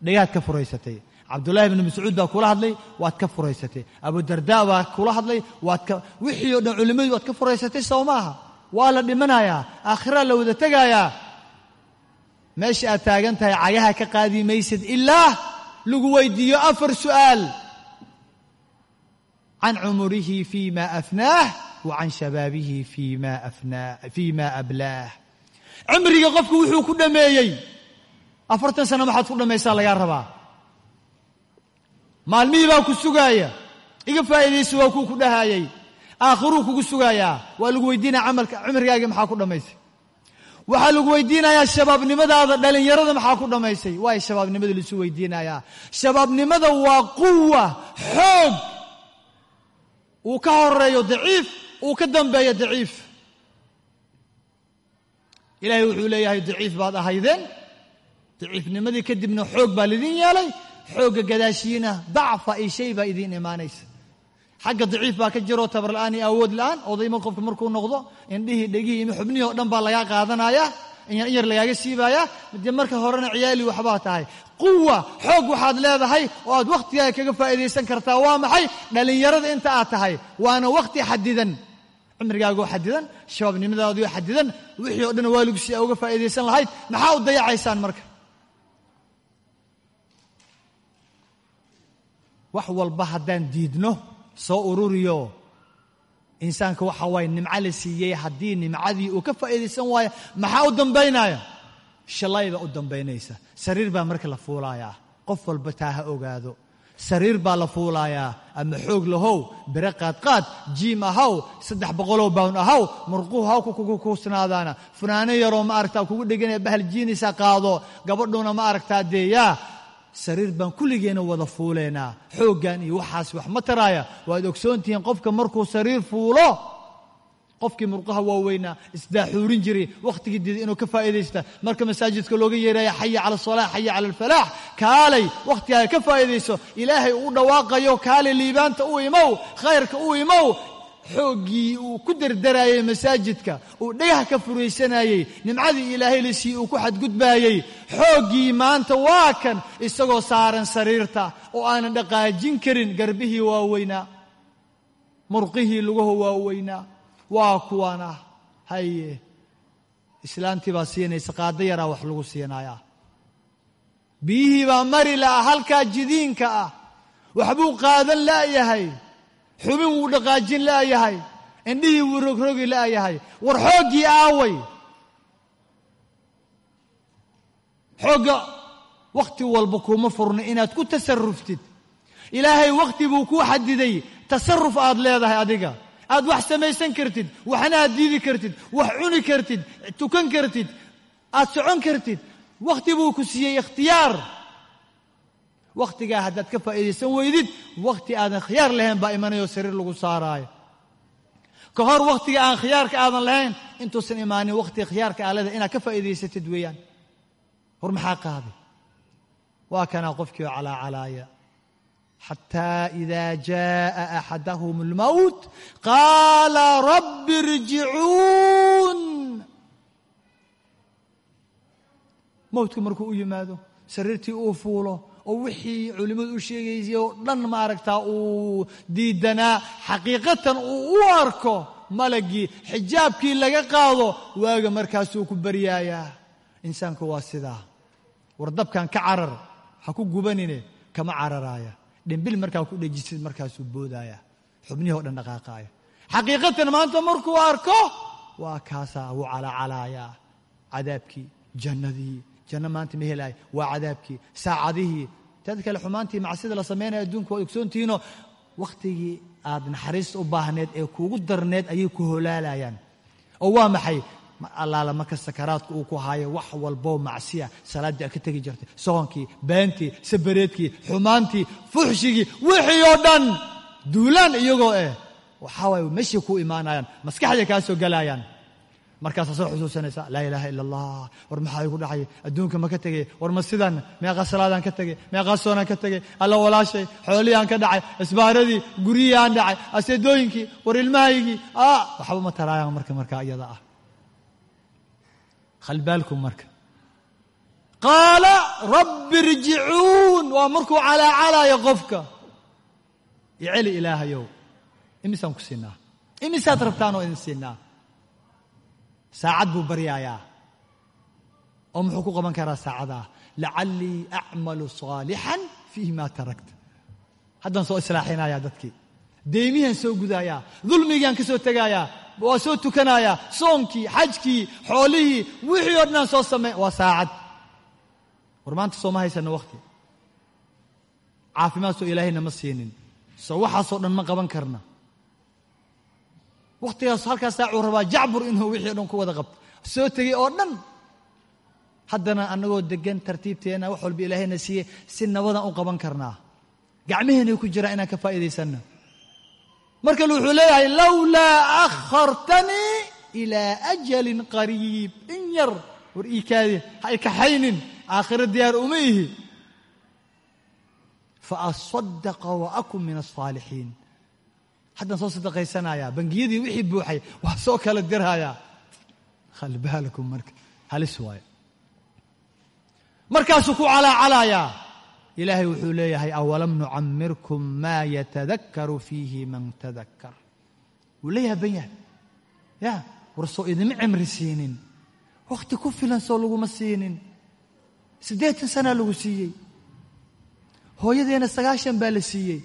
dhagaad ka furaysatay cabdullaahi bni mascuud baa kula hadlay waad ka furaysatay. Abudardaa baa kula hadlay waad ka wixii o dhan culimmadii waad ka furaysatay soo maaha. Waa la dhimanayaa aakhiraa la wada tegaayaa meesha aad taagan tahay cagaha ka qaadi maysid ilaa lagu weydiiyo afar su'aal. Can cumurihi fii ma afnaah wa can shabaabihi fii ma ablaah. Cumriga qofku wuxuu ku dhammeeyey afartan sano maxaad ku dhammaysaa lagaa rabaa maalmihii baa ku sugaaya. Iga faa'iidaysa waa kuu ku dhahaayay. Aakhiruu kugu sugaayaa waa lagu weydiinaya camalka cumrigaagii maxaa ku dhammaysay waxaa lagu weydiinayaa shabaabnimadaada dhallinyarada maxaa ku dhammaysay waay shabaabnimada laisu weydiinayaa. Shabaabnimada waa quwa xoog. Uu ka horeeyo daciif uu ka dambeeyo daciif. Ilaahay wuxuu leeyahay daciif baad ahaydeen. Daciifnimadii kadibna xoog baa lidin yeelay xoogga gadaashiina dacfa iyo shay baa idiin imaanaysa. Xagga daciif baa ka jiroo tabar la'aan iyo awood la'aan odayma qofka markuu noqdo indhihii dhegihii ima xubnihii oo dhan baa lagaa qaadanaya in yar lagaaga siibaaya de marka horena ciyaali waxbaa tahay. Quwa xoog waxaad leedahay oo aad wakhtigaaga kaga faa'iidaysan kartaa waa maxay? Dhallinyarada inta aad tahay waana wakhti xadidan cimrigaagoo xadidan shabaabnimadaadioo xadidan wixii o dhan waaligu si aa uga faa'iidaysan lahayd maxaa u dayacaysaan marka wax walba haddaan diidno soo ururiyo. Insaanka waxa waaye nimco la siiyey haddii nimcadii uu ka faa'iidaysan waayo maxaa u dambaynaya? Shalayba u dambaynaysa. Sariir baa marka la fuulayaa qof walba taa ha ogaado. Sariir baa la fuulayaa ama xoog lahow bire qaadqaad jiim ahaw saddex boqoloo bawn ahaw murquhu haw kugu kuusnaadaana. Funaano yaroo ma aragtaa kugu dheganaya bahal jiinisa qaado. Gabadhuna ma aragtaa dee yaa sariir baan kulligeena wada fuuleynaa. Xooggan iyo waxaas wax ma taraaya. Waad ogsoontihiin qofka markuu sariir fuulo qofkii murqaha waaweynaa isdaaxuurin jiray wakhtigii dida inuu ka faa'iidaysta. Marka masaajidka looga yeeraya xaya cala asalaax xaya cala alfalaax. Kaalay wakhtigaaga ka faa'iidayso ilaahay uu dhawaaqayo kaalay liibaanta u imow khayrka u imow xooggii uu ku dardaraayey masaajidka uu dhagax ka furaysanayey nimcadii ilaahay la sii uu ku xadgudbaayey xooggii maanta waa kan isagoo saaran sariirta oo aanan dhaqaajin karin garbihii waaweynaa murqihii luguhu waaweynaa waa kuwan ah haye islaantii baa siinaysa qaado yaraa wax lagu siinayaa. Biyihii baa mari la'a halkaa jidiinka ah. Waxbuu qaadan la'yahay xubin wuu dhaqaajin la'yahay indhihii wuu rogrogi la'yahay war xooggii aaway. Xoogga wakhti walba kuma furna inaad ku tasaruftid ilaahay wakhti buu kuu xadiday tasaruf aad leedahay adiga. Aad wax samaysan kartid waxna aad diidi kartid wax cuni kartid tukan kartid aad socon kartid. Wakhti buu ku siiyey ikhtiyaar wakhtigaa haddaad ka faa'iidaysan weydid wakhti aadan khiyaar lahayn baa imanayoo sariir lagu saaraayo. Ka hor wakhtiga aan khiyaarka aadan lahayn intuusan imaanin wakhtiga khiyaarka aa inaad ka faa'iidaysatid weeyaan. Hor maxaa qaaday? Waa kanaa qofkii oo calaa calaaya. Xataa ida jaaءa axadahum اlmowt qaala rabbi rjicuun mowtku markuu u yimaado sariirtii uu fuulo oo wixii culimmadu u sheegaysay oo dhan ma aragtaa uu diidanaa xaqiiqatan uu u arko malagii xijaabkii laga qaado waaga markaasuu ku baryaayaa. Insaanku waa sidaa. War dabkan ka carar ha ku gubanine kama cararaaya. Dhimbil markaa ku dhejisid markaasuu boodaaya xubnihii o dhan dhaqaaqaaya. Xaqiiqatan maanta markuu arko waa kaasaa wuu calacalaayaa cadaabkii jannadii janno maanta ma helaayo waa cadaabkii. Saacadihii. Tad kale xumaantii macsida la samaynaya adduunka waad ogsoontihiinoo wakhtigii aad naxariista u baahneed ee kuugu darneed ayay ku holaalayaan. Oo waa maxay? Allaala marka sakaraadku uu ku haayo wax walboo macsiya. Salaaddii aad ka tegi jirtay. Soonkii beentii sabareedkii xumaantii fuxshigii wixii oo dhan. Duulaan iyagoo eh. Waxaa waaye meeshay ku imaanayaan. Maskaxday kaa soo markaasaa soo xusuusanaysa laa ilaaha ila allah war maxaa igu dhacay? Adduunka ma ka tegay war ma sidan meeqaa salaadaan ka tegay meeqaa soonaan ka tegay alla walaashay xoolihii aan ka dhacay isbaaradii guryihii aan dhacay aseedooyinkii war ilmahaygii waxba ma taraayaan marka markaa iyada ah. Khalbaalkum marka qaala rabbi irjicuun. Waa markuu calaacalaayo qofka. Iceli ilaahayow imisaan ku siinaa imisaad rabtaan oo idin siinaa saacad buu baryaayaa. Oo muxuu ku qaban karaa saacadaa lacallii acmalu saalixan fiihi maa tarakt. Haddaan soo islaaxinayaa dadkii. Deymihian soo gudaayaa dulmigiiaan ka soo tegaayaa waa soo tukanayaa soonkii xajkii xoolihii wixii oo dhanaan soo samey waa saacad. War maanta sooma haysano wakhti caafimaad soo ilaahayna ma siinin. Soo waxaasoo dhan ma qaban karna wakhtigaas halkaas saacuu rabaa jacbur inuu wixii dhan ku wada qabto. Soo tegey oo dhan. Haddana annagoo degan tartiibteenna wax walba ilaahayna siiyey si nabadaan u qaban karnaa. Gacmaheenay ku jiraa inaan ka faa'iidaysanno. Mar wuxuu leeyahay lowlaa akhartanii ilaa ajalin qariib. In yar war iikaadi ha ikaxaynin aakhiro diyaar uma ihi. Faasadaqa wa akun min asaalixiin haddaan soo sadaqaysanayaa bangiyadii wixii buuxay waa soo kala dirhayaa. Khalbaalakum marka halis waayo. Markaasuu ku calaacalayaa ilaahay wuxuu leeyahay awalam nucamirkum maa yatadakaru fiihi man tadakkar. Wuu la yaaban yahay. Ya war soo idima cimri siinin. Wakhti ku filan soo laguma siinin. Siddeetan sanaa lagu siiyey. Hooyadeena sagaashan baa la siiyey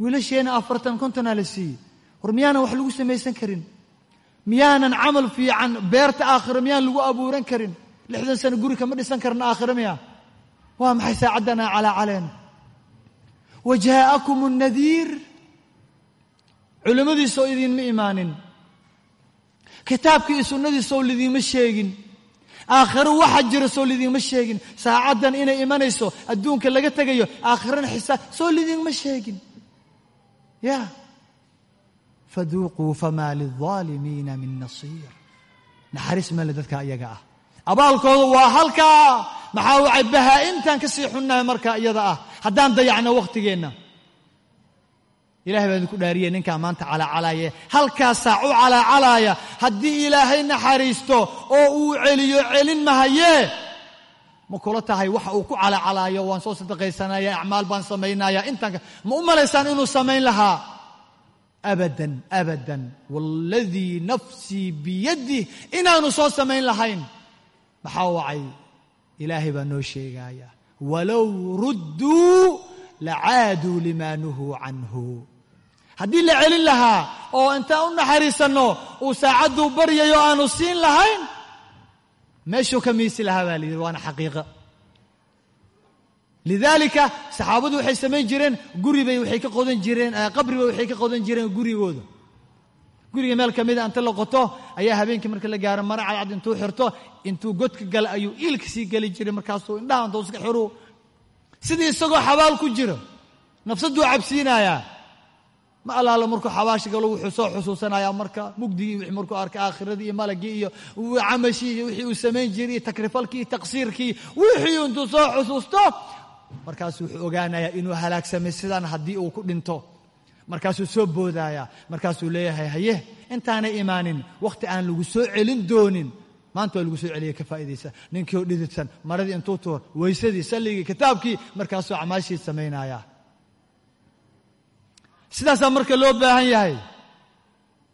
wiilasheena afartan kontonaa la siiyey. War miyaanan wax lagu samaysan karin. Miyaanan camal fiican beerta aakhiro miyaan lagu abuuran karin. Lixdan sano guri kama dhisan karna aakhiro miya. Waa maxay saacaddanaa calaa caleena wa jaa'akum annadiir culimmadiisoo idiinma imaanin. Kitaabkii iyo sunnadiisoo lidiinma sheegin. Aakhiro waxa jira soo lidiinma sheegin. Saacaddan inay imanayso adduunka laga tegayo aakhirana xisaab soo lidiinma sheegin ya faduuquu famaa lilظaalimiina min nasiir naxariis male dadka iyaga ah abaalkooda waa halkaa maxaa wacay bahaa-intaan ka sii xunnahay markaa iyada ah haddaan dayacno wakhtigeenna ilahay baa idinku dhaariyey ninkaa maanta calaacalaye halkaa saac u calaacalaaya haddii ilaahay naxariisto oo uu celiyo celin mahayee ma kula tahay waxa uu ku calaacalaayo waan soo sadaqaysanaya acmaal baan samaynaya intaan ma u malaysaan inuu samayn lahaa? Abadan abadan. Waaladii nafsii biyadih inaanu soo samayn lahayn. Maxaa wacay? Ilaahay baa noo sheegaya walow rudduu lacaaduu limaa nuhuu canhu. Haddii la celin lahaa oo intaan u naxariisanno uu saacadduu baryayo aanu siin lahayn meeshuu ka miisi lahaa baa layidhi waana xaqiiqa. Lidaalika saxaabadu waxay samayn jireen guribay waxay ka qodan jireen qabribay waxay ka qodan jireen gurigooda. Guriga meel ka mida inta la qoto ayaa habeenkii marka la gaaro mara cadcad intuu xirto intuu godka gala ayuu iilka sii geli jiray markaasuu indhaha intuu iska xiru sidii isagoo xabaal ku jiro nafsaduu cabsiinayaa ma allaala markuu xabaashi galo wuxuu soo xusuusanayaa marka mugdigii wixii markuu arkay aakhiradii iyo malagii iyo camashii iyo wixii uu samayn jiray takrifalkii iyo taqsiirkii wixii intuu soo xusuusto markaasuu wuxuu ogaanayaa inuu halaagsamay sidaan haddii uu ku dhinto. Markaasuu soo boodayaa markaasuu leeyahay haye intaanay imaanin wakhti aan lagu soo celin doonin. Maanta waa lagu soo celiyay ka faa'idaysa ninkii oo dhididsan maradii intuu tuur weysadii salligii kitaabkii markaasuu acmaashii samaynayaa sidaasaa marka loo baahan yahay?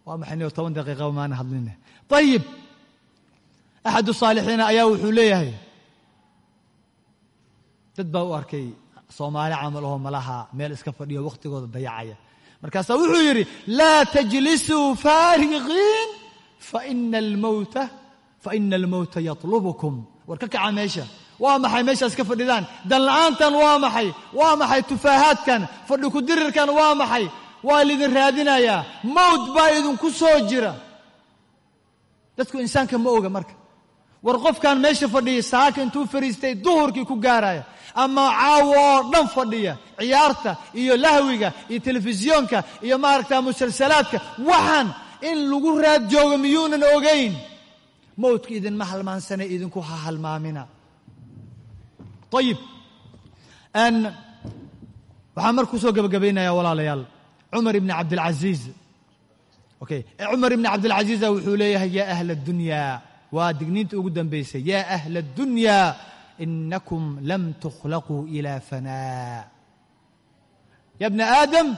Waa maxay niyo toban daqiiqa maana hadline ayib axadu saalixiina ayaa wuxuu leeyahay dad baa u arkay soomaali camal oo malaha meel iska fadhiyo wakhtigooda dayacaya. Markaasaa wuxuu yidhi laa tajlisuu faariqiin faina almowta yatlubukum. War ka kaca meesha waa maxay meeshaas ka fadhidaan? Danla'aantan waa maxay? Waa maxay tufaahaadkan fadhi kudirirkan waa maxay? Waa lidin raadinayaa mowt baa idinku soo jira. Dadku insaanka ma oga marka. War qofkan meesha fadhiya saaka intuu fariistay duhurkii ku gaaraya ama caawo oo dhan fadhiya ciyaarta iyo lahwiga iyo telefisyoonka iyo maaragta musalsalaadka waxaan in lagu raad joogo miyuunan ogayn mowtka idinma halmaansana idinku ha halmaamina ayib waxaan marka ku soo gabagabaynaya walaalayaal cumar ibni cabdilcasiiz okay cumar ibni cabdilcasiiza wuxuu leeyahay yaa ahla addunya waa digniinta ugu dambaysay. Yaa ahla addunya inakum lam tukhlaquu ila fanaa ya bna aadam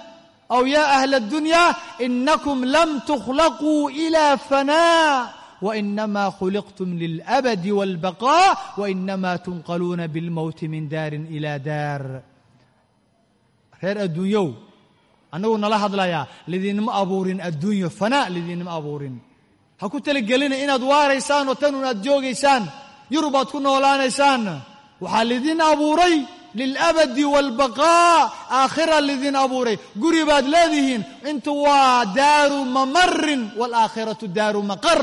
aw ya ahla addunya inakum lam tukhlaquu ila fanaa wainamaa khuliqtum lilabadi waalbaqaa wainamaa tunqaluuna bilmowti min daarin ilaa daar reer adduunyow annagu nala hadlayaa lidinma abuurin adduunyo fanaa lidinma abuurin ha ku talagelina inaad waaraysaan oo tanun aad joogaysaan yurub aad ku noolaanaysaan waxaa lidin abuuray lilabadi waalbaqaa aakhira lidin abuuray guri baad leedihiin intu waa daaru mamarin waalaakhiratu daaru maqar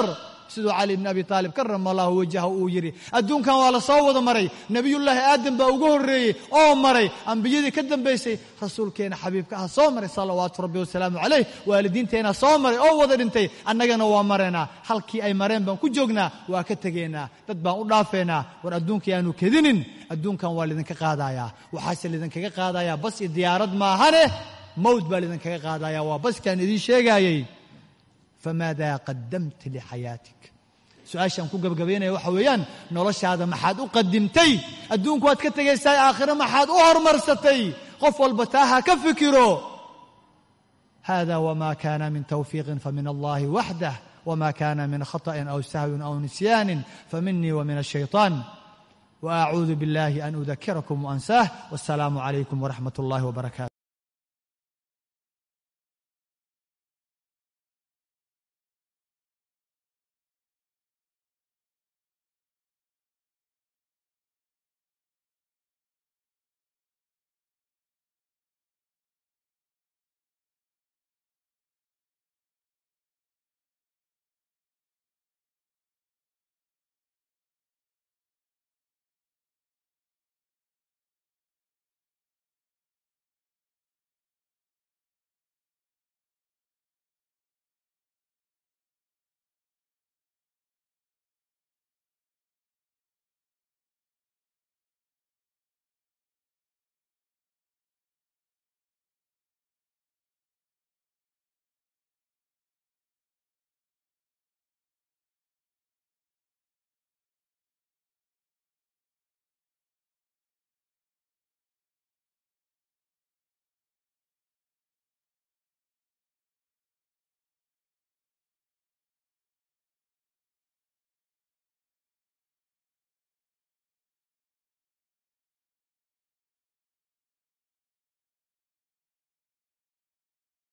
siduu cali bni abi taalib karama allahu wajaha uu yidhi adduunkan waa la soo wada maray. Nebiyullaahi aadam baa ugu horreeyey oo maray. Ambiyadii ka dambaysay rasuulkeena xabiibka ah soo maray salawaatu rabbi wasalaamu calayh. Waalidiinteena soo maray oo wada dhintay. Annagana waa maraynaa halkii ay mareen baan ku joognaa waa ka tegaynaa dad baan u dhaafeynaa war adduunka yaanu kedinin. Adduunkan waa lidinka qaadayaa. Waxaase lidinkaga qaadayaa. Bas iyo diyaarad maahane. Mowt baa lidinkaga qaadaya waa baskaan idiin sheegaayey famaada qadamta lixayaatik su-aashaan ku gabagabaynaya waxa weeyaan noloshaada maxaad u qadimtay adduunku waad ka tegaysaa aakhire maxaad u hormarsatay qof walba taa ha ka fikiro hada wma kana min tawfiiqin famin allahi waxdah wma kana min khaطأin aw sahwin aw nisyaanin faminii wmin الshayطaan وأعوذ بالله أن أذكركم وأنساه والسلام عليكم ورحمة الله وبركاته